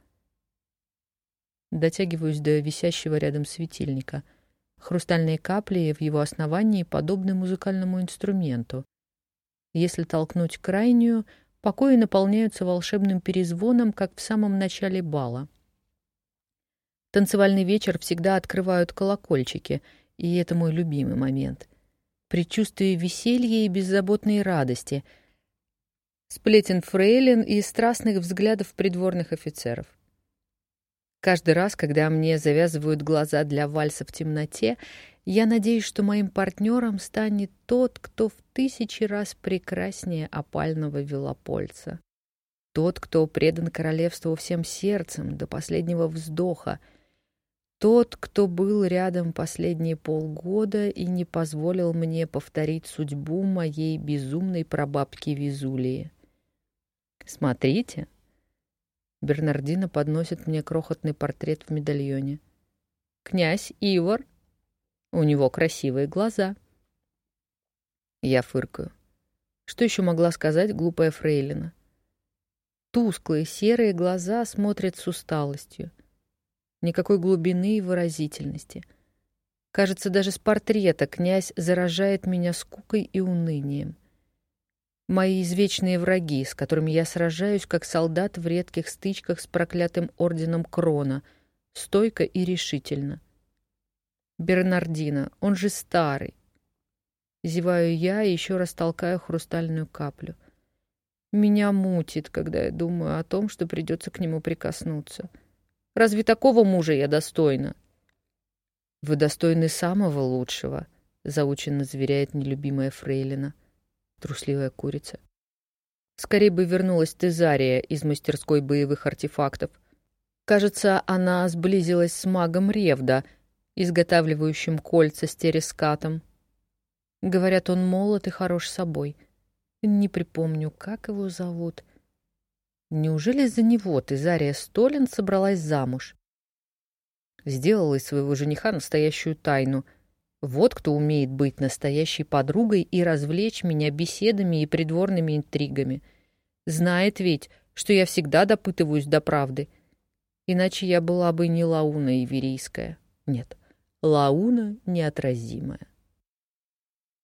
Дотягиваюсь до висящего рядом светильника. Хрустальные капли в его основании подобны музыкальному инструменту. Если толкнуть крайнюю, покои наполняются волшебным перезвоном, как в самом начале бала. Танцевальный вечер всегда открывают колокольчики, и это мой любимый момент. Предчувствие веселья и беззаботной радости, сплетен фрейлин и страстных взглядов придворных офицеров. Каждый раз, когда мне завязывают глаза для вальса в темноте, я надеюсь, что моим партнером станет тот, кто в тысячи раз прекраснее опального велопольца. Тот, кто предан королевству всем сердцем до последнего вздоха. Тот, кто был рядом последние полгода и не позволил мне повторить судьбу моей безумной прабабки Визулии. Смотрите. Бернардина подносит мне крохотный портрет в медальоне. Князь Ивар у него красивые глаза. Я фыркаю. Что еще могла сказать глупая фрейлина? Тусклые серые глаза смотрят с усталостью. Никакой глубины и выразительности. Кажется, даже с портрета князь заражает меня скукой и унынием. Мои извечные враги, с которыми я сражаюсь, как солдат в редких стычках с проклятым орденом Крона, стойко и решительно — Бернардино, он же старый. Зеваю я и еще раз толкаю хрустальную каплю. Меня мутит, когда я думаю о том, что придется к нему прикоснуться. Разве такого мужа я достойна? Вы достойны самого лучшего, заученно заверяет нелюбимая Фрейлина, трусливая курица. Скорее бы вернулась Тезария из мастерской боевых артефактов. Кажется, она сблизилась с магом Ревда, изготавливающим кольца с терескатом. Говорят, он молод и хорош собой. Не припомню, как его зовут. Неужели за него Тезария Столин собралась замуж? Сделала из своего жениха настоящую тайну — вот кто умеет быть настоящей подругой и развлечь меня беседами и придворными интригами. Знает ведь, что я всегда допытываюсь до правды. Иначе я была бы не Лауна Иверийская. Нет, Лауна неотразимая.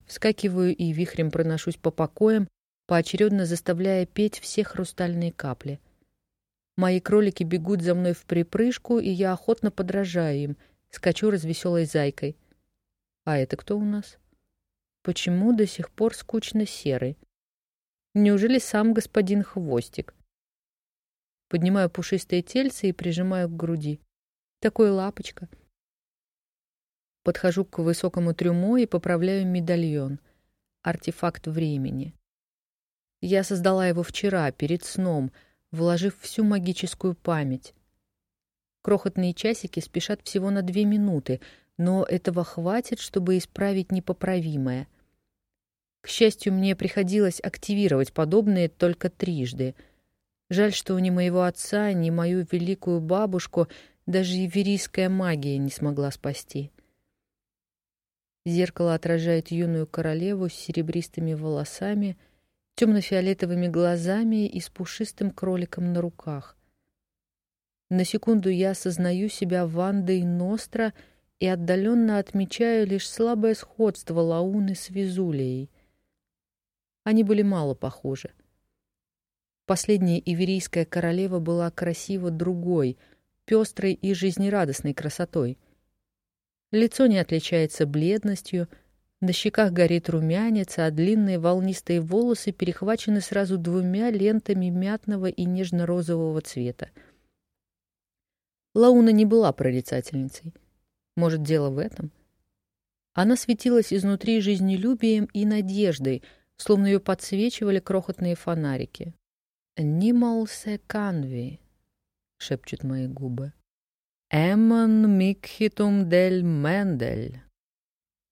Вскакиваю и вихрем проношусь по покоям, поочередно заставляя петь все хрустальные капли. Мои кролики бегут за мной в припрыжку, и я охотно подражаю им, скачу развеселой зайкой — а это кто у нас? Почему до сих пор скучно серый? Неужели сам господин Хвостик? Поднимаю пушистые тельце и прижимаю к груди. Такой лапочка. Подхожу к высокому трюмо и поправляю медальон. Артефакт времени. Я создала его вчера, перед сном, вложив всю магическую память. Крохотные часики спешат всего на две минуты, но этого хватит, чтобы исправить непоправимое. К счастью, мне приходилось активировать подобные только трижды. Жаль, что ни моего отца, ни мою великую бабушку даже иверийская магия не смогла спасти. Зеркало отражает юную королеву с серебристыми волосами, темно-фиолетовыми глазами и с пушистым кроликом на руках. На секунду я осознаю себя Вандой Ностра — и отдаленно отмечаю лишь слабое сходство Лауны с Визулией. Они были мало похожи. Последняя иверийская королева была красива другой, пестрой и жизнерадостной красотой. Лицо не отличается бледностью, на щеках горит румянец, а длинные волнистые волосы перехвачены сразу двумя лентами мятного и нежно-розового цвета. Лауна не была прорицательницей — может, дело в этом? Она светилась изнутри жизнелюбием и надеждой, словно ее подсвечивали крохотные фонарики. «Нималсе канви», — шепчут мои губы. «Эммон микхитум дель мендель».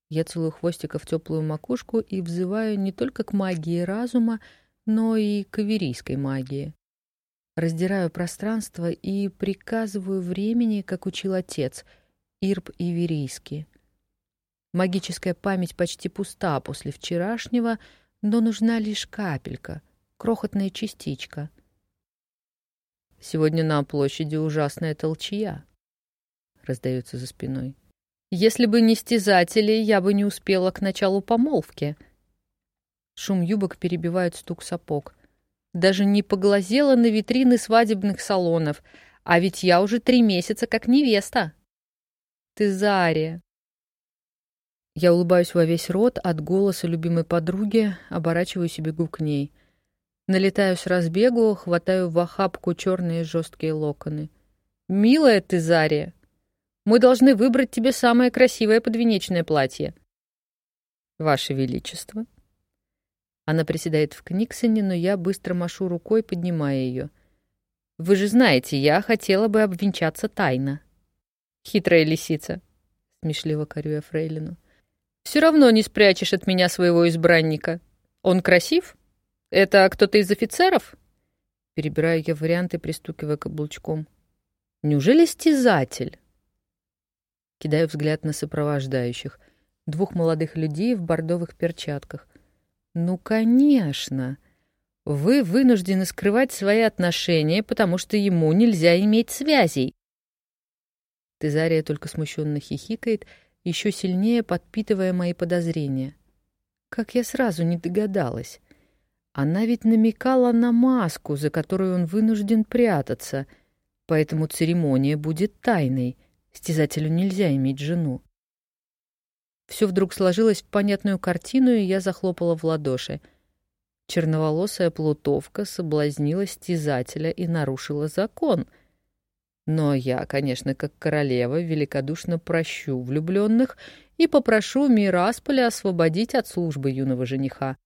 Я целую хвостика в теплую макушку и взываю не только к магии разума, но и к иверийской магии. Раздираю пространство и приказываю времени, как учил отец — Ирб и Верийски. Магическая память почти пуста после вчерашнего, но нужна лишь капелька, крохотная частичка. Сегодня на площади ужасная толчья, раздается за спиной. Если бы не стязатели, я бы не успела к началу помолвки. Шум юбок перебивает стук сапог. Даже не поглазела на витрины свадебных салонов, а ведь я уже три месяца как невеста. Ты Зария!» Я улыбаюсь во весь рот от голоса любимой подруги, оборачиваюсь и бегу к ней. Налетаю с разбегу, хватаю в охапку черные жесткие локоны. «Милая ты, Зария! Мы должны выбрать тебе самое красивое подвенечное платье». «Ваше Величество!» Она приседает в Книксоне, но я быстро машу рукой, поднимая ее. «Вы же знаете, я хотела бы обвенчаться тайно». Хитрая лисица, смешливо корю Фрейлину. Все равно не спрячешь от меня своего избранника. Он красив? Это кто-то из офицеров? Перебираю я варианты, пристукивая каблучком. Неужели стязатель? Кидаю взгляд на сопровождающих. Двух молодых людей в бордовых перчатках. Ну, конечно. Вы вынуждены скрывать свои отношения, потому что ему нельзя иметь связей. Тезария только смущенно хихикает, еще сильнее подпитывая мои подозрения. Как я сразу не догадалась. Она ведь намекала на маску, за которую он вынужден прятаться, поэтому церемония будет тайной. Стязателю нельзя иметь жену. Все вдруг сложилось в понятную картину, и я захлопала в ладоши. Черноволосая плутовка соблазнила стязателя и нарушила закон. Но я, конечно, как королева, великодушно прощу влюбленных и попрошу Мирасполя освободить от службы юного жениха.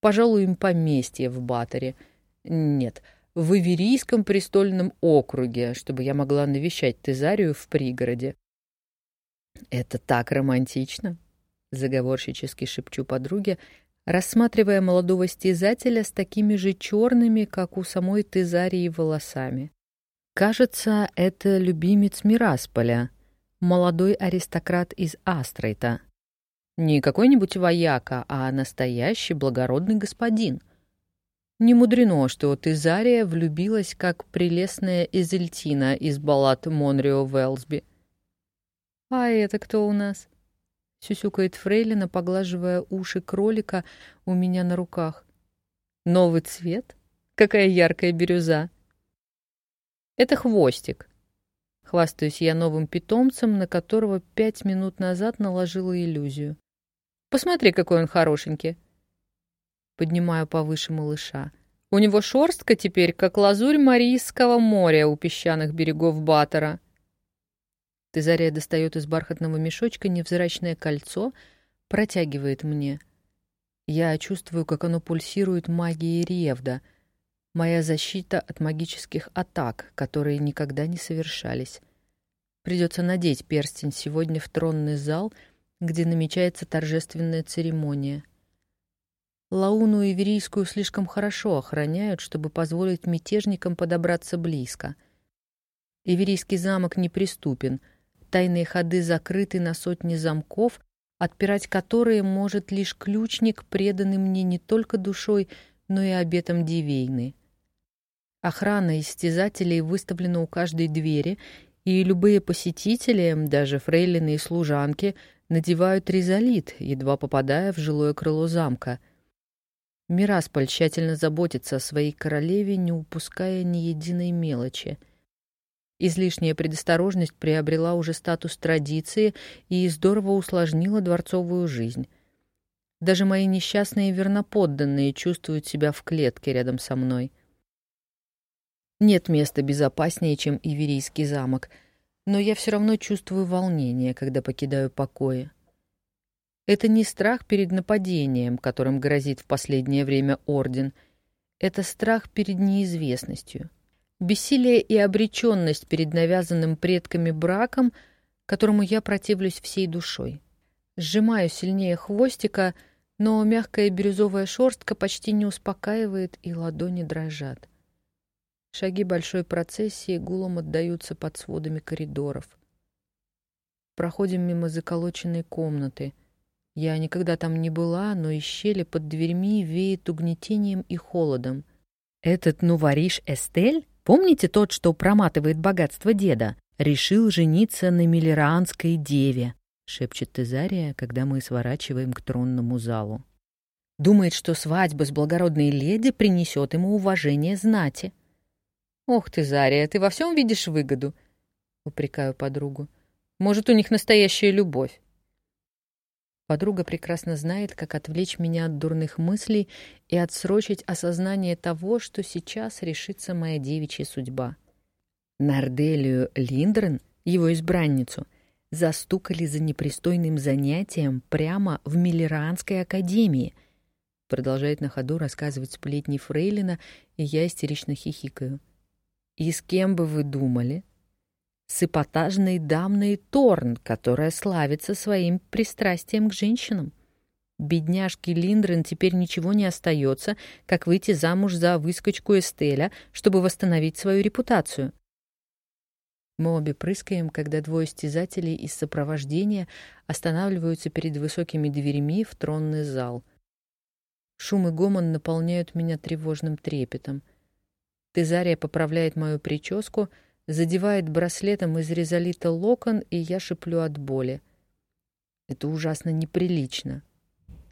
Пожалуй, им поместье в Баторе. Нет, в Иверийском престольном округе, чтобы я могла навещать Тезарию в пригороде. «Это так романтично!» — заговорщически шепчу подруге, рассматривая молодого стязателя с такими же черными, как у самой Тезарии, волосами. Кажется, это любимец Мирасполя, молодой аристократ из Астрейта. Не какой-нибудь вояка, а настоящий благородный господин. Не мудрено, что Тезария влюбилась как прелестная Изельтина из баллад Монрио Велсби. «А это кто у нас?» — сюсюкает Фрейлина, поглаживая уши кролика у меня на руках. «Новый цвет? Какая яркая бирюза!» «Это хвостик», — хвастаюсь я новым питомцем, на которого пять минут назад наложила иллюзию. «Посмотри, какой он хорошенький!» Поднимаю повыше малыша. У него шорстка теперь, как лазурь Марийского моря у песчаных берегов Батора. Тезария достает из бархатного мешочка невзрачное кольцо, протягивает мне. Я чувствую, как оно пульсирует магией Ревда, моя защита от магических атак, которые никогда не совершались. Придется надеть перстень сегодня в тронный зал, где намечается торжественная церемония. Лауну и Верийскую слишком хорошо охраняют, чтобы позволить мятежникам подобраться близко. Иверийский замок неприступен — Тайные ходы закрыты на сотни замков, отпирать которые может лишь ключник, преданный мне не только душой, но и обетом Дивейны. Охрана истязателей выставлена у каждой двери, и любые посетители, даже фрейлины и служанки, надевают ризолит, едва попадая в жилое крыло замка. Мирасполь тщательно заботится о своей королеве, не упуская ни единой мелочи — Излишняя предосторожность приобрела уже статус традиции и здорово усложнила дворцовую жизнь. Даже мои несчастные верноподданные чувствуют себя в клетке рядом со мной. Нет места безопаснее, чем Иверийский замок, но я все равно чувствую волнение, когда покидаю покои. Это не страх перед нападением, которым грозит в последнее время Орден. Это страх перед неизвестностью. Бессилие и обреченность перед навязанным предками браком, которому я противлюсь всей душой. Сжимаю сильнее хвостика, но мягкая бирюзовая шерстка почти не успокаивает, и ладони дрожат. Шаги большой процессии гулом отдаются под сводами коридоров. Проходим мимо заколоченной комнаты. Я никогда там не была, но из щели под дверьми веет угнетением и холодом. «Этот Нувариш Эстель?» Помните тот, что проматывает богатство деда? Решил жениться на миллеранской деве, шепчет Тезария, когда мы сворачиваем к тронному залу. Думает, что свадьба с благородной леди принесет ему уважение знати. «Ох, Тезария, ты во всем видишь выгоду», — упрекаю подругу. «Может, у них настоящая любовь?» Подруга прекрасно знает, как отвлечь меня от дурных мыслей и отсрочить осознание того, что сейчас решится моя девичья судьба. Нарделию Линдрен, его избранницу, застукали за непристойным занятием прямо в Миллеранской академии. Продолжает на ходу рассказывать сплетни Фрейлина, и я истерично хихикаю. «И с кем бы вы думали?» С эпатажной дамной Торн, которая славится своим пристрастием к женщинам. Бедняжке Линдрен теперь ничего не остается, как выйти замуж за выскочку Эстеля, чтобы восстановить свою репутацию. Мы обе прыскаем, когда двое стязателей из сопровождения останавливаются перед высокими дверями в тронный зал. Шум и гомон наполняют меня тревожным трепетом. Тезария поправляет мою прическу — задевает браслетом из резолита локон, и я шиплю от боли. Это ужасно неприлично.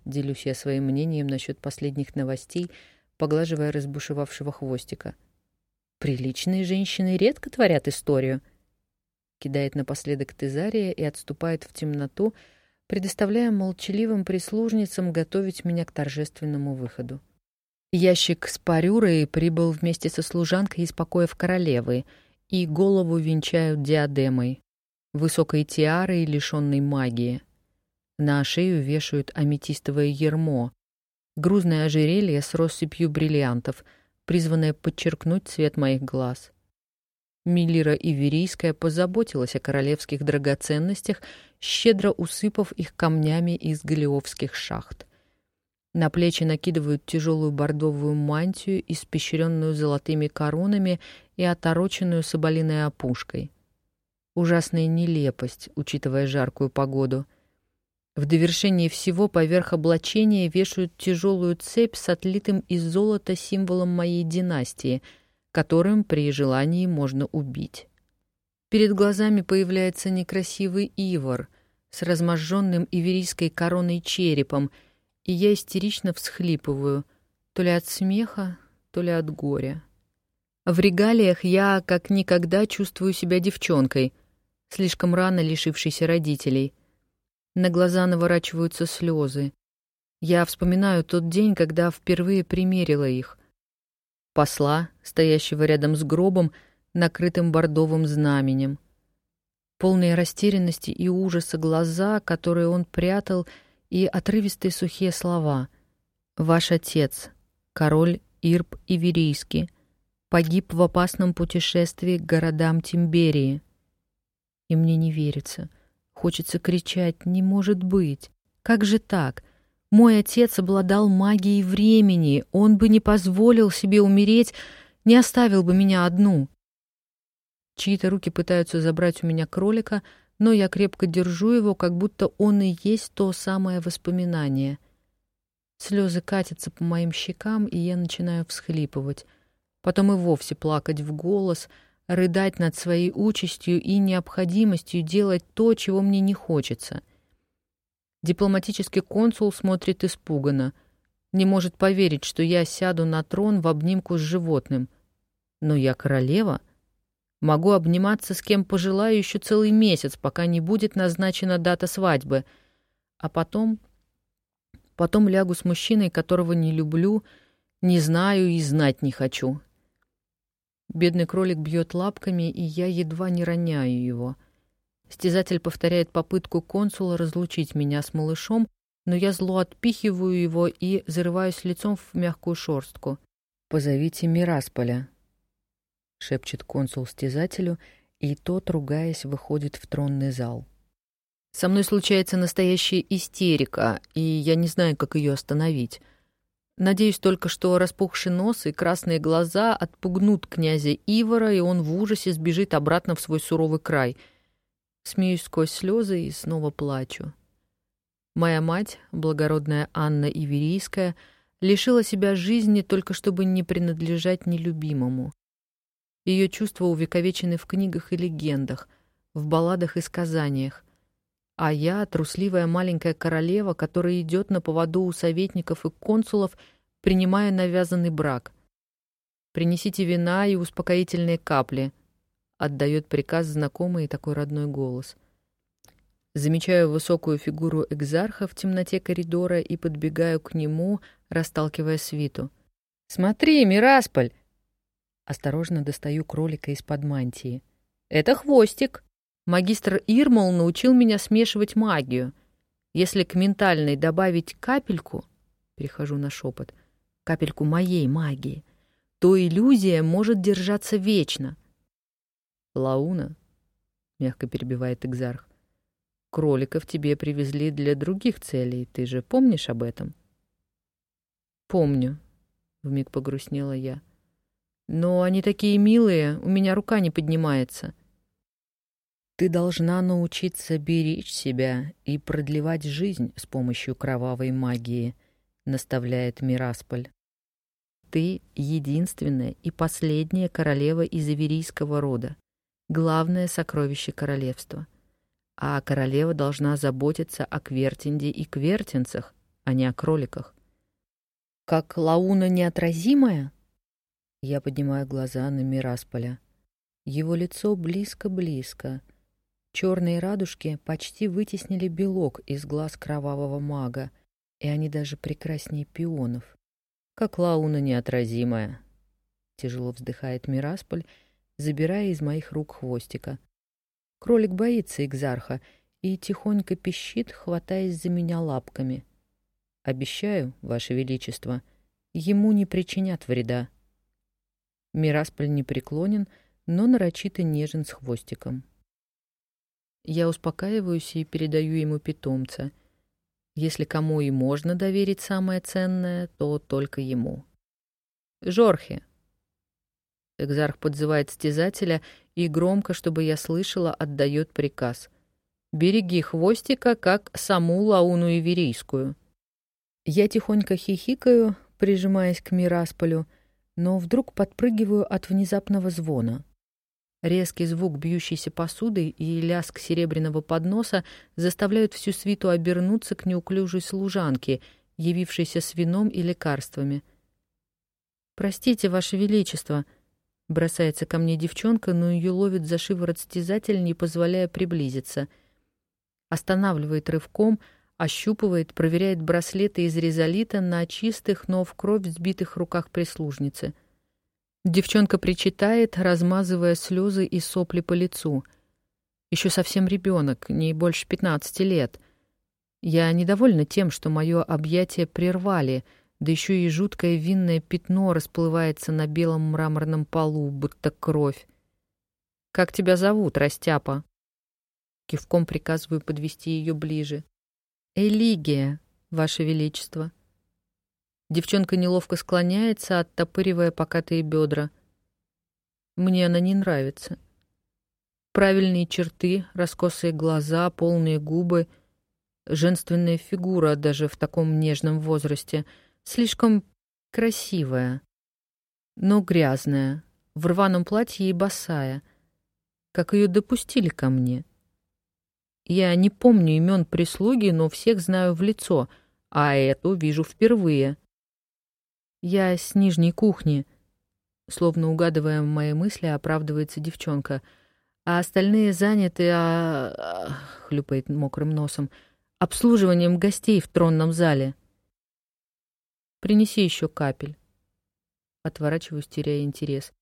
Делюсь я своим мнением насчет последних новостей, поглаживая разбушевавшего хвостика. Приличные женщины редко творят историю. Кидает напоследок Тезария и отступает в темноту, предоставляя молчаливым прислужницам готовить меня к торжественному выходу. Ящик с парюрой прибыл вместе со служанкой из покоев королевы, и голову венчают диадемой, высокой тиарой, лишенной магии. На шею вешают аметистовое ермо, грузное ожерелье с россыпью бриллиантов, призванное подчеркнуть цвет моих глаз. Миллира Иверийская позаботилась о королевских драгоценностях, щедро усыпав их камнями из галиовских шахт. На плечи накидывают тяжелую бордовую мантию, испещренную золотыми коронами и отороченную соболиной опушкой. Ужасная нелепость, учитывая жаркую погоду. В довершении всего поверх облачения вешают тяжелую цепь с отлитым из золота символом моей династии, которым при желании можно убить. Перед глазами появляется некрасивый ивор с разможженным иверийской короной черепом, и я истерично всхлипываю, то ли от смеха, то ли от горя. В регалиях я как никогда чувствую себя девчонкой, слишком рано лишившейся родителей — на глаза наворачиваются слезы. Я вспоминаю тот день, когда впервые примерила их. Посла, стоящего рядом с гробом, накрытым бордовым знаменем. Полные растерянности и ужаса глаза, которые он прятал, и отрывистые сухие слова. «Ваш отец, король Ирб Иверийский, погиб в опасном путешествии к городам Тимберии». И мне не верится — Хочется кричать «Не может быть! Как же так? Мой отец обладал магией времени, он бы не позволил себе умереть, не оставил бы меня одну». Чьи-то руки пытаются забрать у меня кролика, но я крепко держу его, как будто он и есть то самое воспоминание. Слезы катятся по моим щекам, и я начинаю всхлипывать. Потом и вовсе плакать в голос — рыдать над своей участью и необходимостью делать то, чего мне не хочется. Дипломатический консул смотрит испуганно, не может поверить, что я сяду на трон в обнимку с животным. Но я королева. Могу обниматься с кем пожелаю еще целый месяц, пока не будет назначена дата свадьбы. А потом... Потом лягу с мужчиной, которого не люблю, не знаю и знать не хочу. Бедный кролик бьет лапками, и я едва не роняю его. Стязатель повторяет попытку консула разлучить меня с малышом, но я зло отпихиваю его и зарываюсь лицом в мягкую шорстку. «Позовите Мирасполя», — шепчет консул стязателю, и тот, ругаясь, выходит в тронный зал. Со мной случается настоящая истерика, и я не знаю, как ее остановить. Надеюсь только, что распухший нос и красные глаза отпугнут князя Ивара, и он в ужасе сбежит обратно в свой суровый край. Смеюсь сквозь слезы и снова плачу. Моя мать, благородная Анна Иверийская, лишила себя жизни только чтобы не принадлежать нелюбимому. Ее чувства увековечены в книгах и легендах, в балладах и сказаниях, а я, трусливая маленькая королева, которая идет на поводу у советников и консулов, принимая навязанный брак. «Принесите вина и успокоительные капли», — отдает приказ знакомый и такой родной голос. Замечаю высокую фигуру экзарха в темноте коридора и подбегаю к нему, расталкивая свиту. «Смотри, Мирасполь!» Осторожно достаю кролика из-под мантии. «Это хвостик!» Магистр Ирмол научил меня смешивать магию. Если к ментальной добавить капельку, перехожу на шепот, капельку моей магии, то иллюзия может держаться вечно. Лауна, мягко перебивает Экзарх, кроликов тебе привезли для других целей, ты же помнишь об этом? Помню, вмиг погрустнела я. Но они такие милые, у меня рука не поднимается. — ты должна научиться беречь себя и продлевать жизнь с помощью кровавой магии, наставляет Мирасполь. Ты единственная и последняя королева из иверийского рода, главное сокровище королевства. А королева должна заботиться о Квертинде и квертинцах, а не о кроликах. Как Лауна неотразимая? Я поднимаю глаза на Мирасполя. Его лицо близко-близко — Черные радужки почти вытеснили белок из глаз кровавого мага, и они даже прекраснее пионов. Как лауна неотразимая. Тяжело вздыхает Мирасполь, забирая из моих рук хвостика. Кролик боится Экзарха и тихонько пищит, хватаясь за меня лапками. Обещаю, Ваше Величество, ему не причинят вреда. Мирасполь не преклонен, но нарочито нежен с хвостиком. Я успокаиваюсь и передаю ему питомца. Если кому и можно доверить самое ценное, то только ему. «Жорхи!» Экзарх подзывает стязателя и громко, чтобы я слышала, отдает приказ. «Береги хвостика, как саму Лауну Иверийскую». Я тихонько хихикаю, прижимаясь к Мирасполю, но вдруг подпрыгиваю от внезапного звона. Резкий звук бьющейся посуды и лязг серебряного подноса заставляют всю свиту обернуться к неуклюжей служанке, явившейся с вином и лекарствами. «Простите, Ваше Величество», — бросается ко мне девчонка, но ее ловит за шиворот стязатель, не позволяя приблизиться. Останавливает рывком, ощупывает, проверяет браслеты из резолита на чистых, но в кровь сбитых руках прислужницы — Девчонка причитает, размазывая слезы и сопли по лицу. Еще совсем ребенок, не больше пятнадцати лет. Я недовольна тем, что мое объятие прервали, да еще и жуткое винное пятно расплывается на белом мраморном полу, будто кровь. «Как тебя зовут, Растяпа?» Кивком приказываю подвести ее ближе. «Элигия, Ваше Величество». Девчонка неловко склоняется, оттопыривая покатые бедра. Мне она не нравится. Правильные черты, раскосые глаза, полные губы, женственная фигура даже в таком нежном возрасте, слишком красивая, но грязная, в рваном платье и босая. Как ее допустили ко мне? Я не помню имен прислуги, но всех знаю в лицо, а эту вижу впервые — «Я с нижней кухни», — словно угадывая мои мысли, оправдывается девчонка. «А остальные заняты, а...», хлюпает мокрым носом, — «обслуживанием гостей в тронном зале». «Принеси еще капель». Отворачиваюсь, теряя интерес.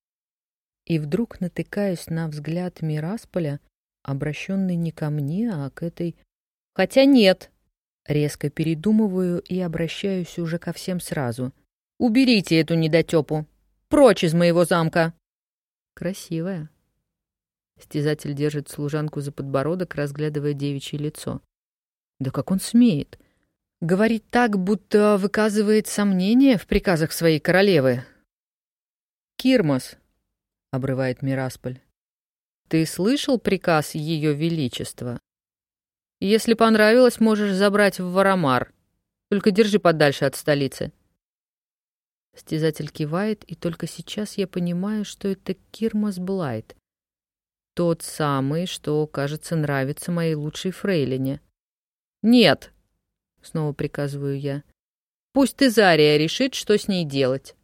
И вдруг натыкаюсь на взгляд Мирасполя, обращенный не ко мне, а к этой... «Хотя нет!» Резко передумываю и обращаюсь уже ко всем сразу — Уберите эту недотепу! Прочь из моего замка!» «Красивая». Стязатель держит служанку за подбородок, разглядывая девичье лицо. «Да как он смеет!» Говорит так, будто выказывает сомнения в приказах своей королевы. «Кирмос», — обрывает Мирасполь, — «ты слышал приказ Ее Величества? Если понравилось, можешь забрать в Варамар. Только держи подальше от столицы». Стязатель кивает, и только сейчас я понимаю, что это Кирмас Блайт. Тот самый, что, кажется, нравится моей лучшей фрейлине. «Нет!» — снова приказываю я. «Пусть Тезария решит, что с ней делать».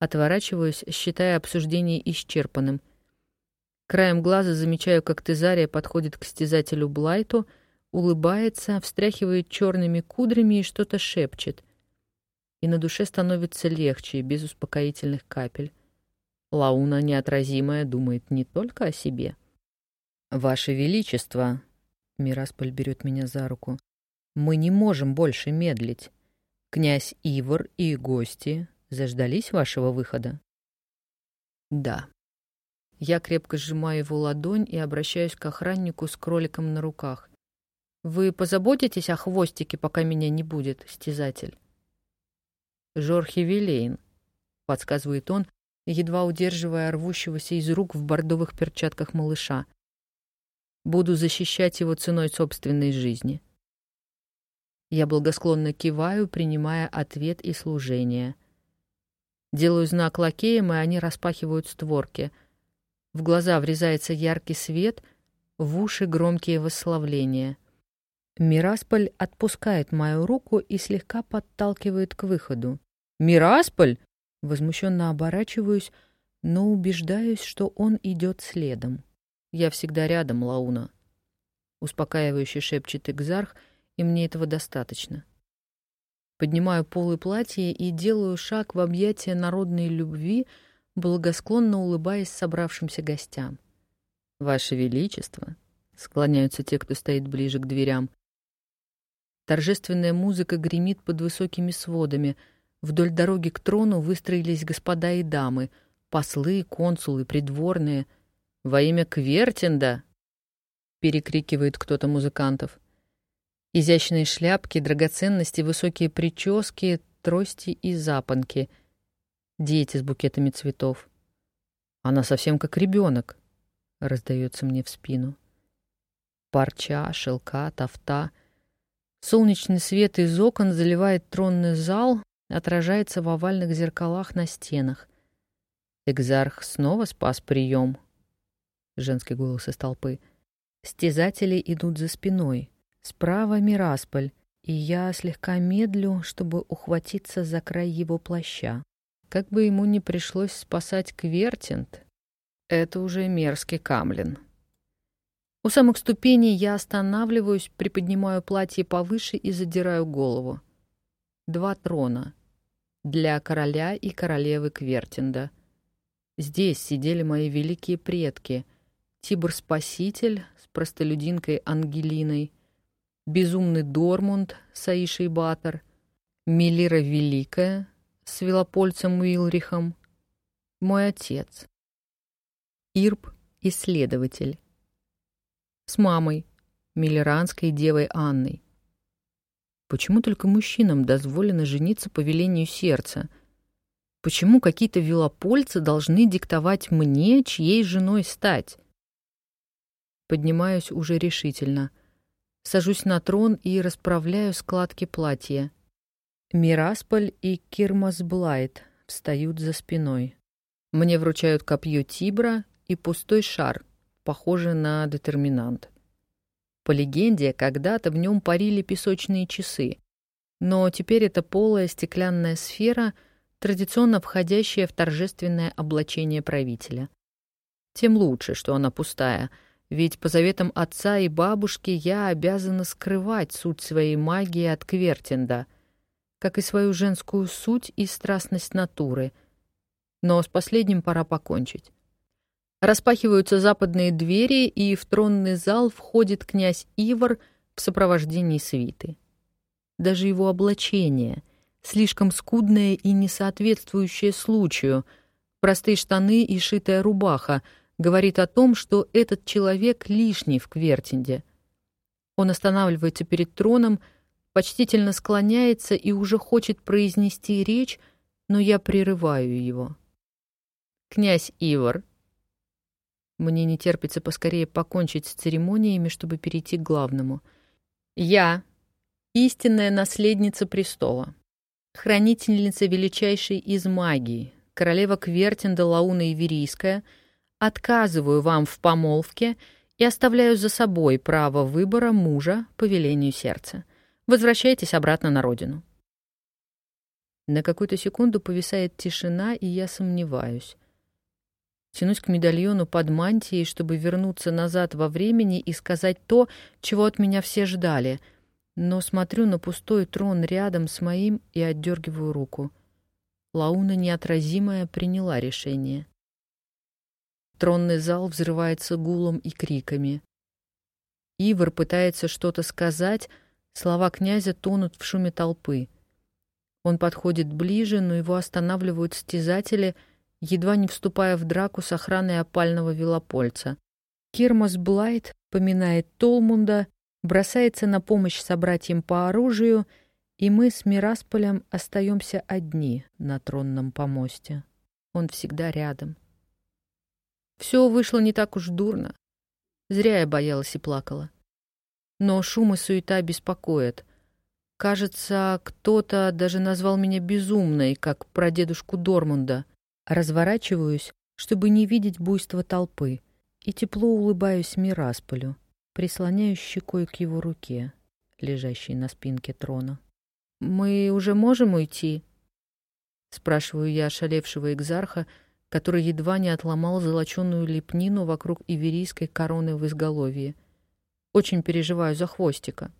Отворачиваюсь, считая обсуждение исчерпанным. Краем глаза замечаю, как Тезария подходит к стязателю Блайту, улыбается, встряхивает черными кудрями и что-то шепчет и на душе становится легче, без успокоительных капель. Лауна неотразимая думает не только о себе. «Ваше Величество!» — Мирасполь берет меня за руку. «Мы не можем больше медлить. Князь Ивар и гости заждались вашего выхода?» «Да». Я крепко сжимаю его ладонь и обращаюсь к охраннику с кроликом на руках. «Вы позаботитесь о хвостике, пока меня не будет, стязатель?» Жорхи Вилейн», — подсказывает он, едва удерживая рвущегося из рук в бордовых перчатках малыша. «Буду защищать его ценой собственной жизни». Я благосклонно киваю, принимая ответ и служение. Делаю знак лакеям, и они распахивают створки. В глаза врезается яркий свет, в уши громкие восславления. Мирасполь отпускает мою руку и слегка подталкивает к выходу. «Мирасполь?» Возмущенно оборачиваюсь, но убеждаюсь, что он идет следом. «Я всегда рядом, Лауна», — успокаивающе шепчет Экзарх, и мне этого достаточно. Поднимаю полы платья и делаю шаг в объятия народной любви, благосклонно улыбаясь собравшимся гостям. «Ваше Величество!» — склоняются те, кто стоит ближе к дверям. Торжественная музыка гремит под высокими сводами. Вдоль дороги к трону выстроились господа и дамы, послы, консулы, придворные. «Во имя Квертинда!» — перекрикивает кто-то музыкантов. Изящные шляпки, драгоценности, высокие прически, трости и запонки. Дети с букетами цветов. Она совсем как ребенок, раздается мне в спину. Парча, шелка, тафта. Солнечный свет из окон заливает тронный зал, отражается в овальных зеркалах на стенах. Экзарх снова спас прием. Женский голос из толпы. Стязатели идут за спиной. Справа Мирасполь, и я слегка медлю, чтобы ухватиться за край его плаща. Как бы ему не пришлось спасать Квертинт, это уже мерзкий камлин. У самых ступеней я останавливаюсь, приподнимаю платье повыше и задираю голову. Два трона. Для короля и королевы Квертинда. Здесь сидели мои великие предки. Тибр-спаситель с простолюдинкой Ангелиной — Безумный Дормунд с Аишей Баттер, Мелира Великая с Велопольцем Уилрихом, мой отец, Ирб — исследователь, с мамой, миллеранской девой Анной. Почему только мужчинам дозволено жениться по велению сердца? Почему какие-то велопольцы должны диктовать мне, чьей женой стать? Поднимаюсь уже решительно — Сажусь на трон и расправляю складки платья. Мирасполь и Кирмасблайт встают за спиной. Мне вручают копье Тибра и пустой шар, похожий на детерминант. По легенде, когда-то в нем парили песочные часы, но теперь это полая стеклянная сфера, традиционно входящая в торжественное облачение правителя. Тем лучше, что она пустая — ведь по заветам отца и бабушки я обязана скрывать суть своей магии от Квертинда, как и свою женскую суть и страстность натуры. Но с последним пора покончить. Распахиваются западные двери, и в тронный зал входит князь Ивар в сопровождении свиты. Даже его облачение, слишком скудное и не соответствующее случаю, простые штаны и шитая рубаха — говорит о том, что этот человек лишний в Квертинде. Он останавливается перед троном, почтительно склоняется и уже хочет произнести речь, но я прерываю его. «Князь Ивар». Мне не терпится поскорее покончить с церемониями, чтобы перейти к главному. «Я, истинная наследница престола, хранительница величайшей из магии, королева Квертинда Лауна Иверийская — Отказываю вам в помолвке и оставляю за собой право выбора мужа по велению сердца. Возвращайтесь обратно на родину. На какую-то секунду повисает тишина, и я сомневаюсь. Тянусь к медальону под мантией, чтобы вернуться назад во времени и сказать то, чего от меня все ждали, но смотрю на пустой трон рядом с моим и отдергиваю руку. Лауна неотразимая приняла решение. Тронный зал взрывается гулом и криками. Ивар пытается что-то сказать, слова князя тонут в шуме толпы. Он подходит ближе, но его останавливают стязатели, едва не вступая в драку с охраной опального велопольца. Кирмас Блайт поминает Толмунда, бросается на помощь собратьям по оружию, и мы с Мирасполем остаемся одни на тронном помосте. Он всегда рядом. Все вышло не так уж дурно. Зря я боялась и плакала. Но шум и суета беспокоят. Кажется, кто-то даже назвал меня безумной, как про дедушку Дормунда. Разворачиваюсь, чтобы не видеть буйства толпы, и тепло улыбаюсь Мирасполю, прислоняюсь щекой к его руке, лежащей на спинке трона. «Мы уже можем уйти?» — спрашиваю я ошалевшего экзарха, — который едва не отломал золоченую лепнину вокруг иверийской короны в изголовье. Очень переживаю за хвостика.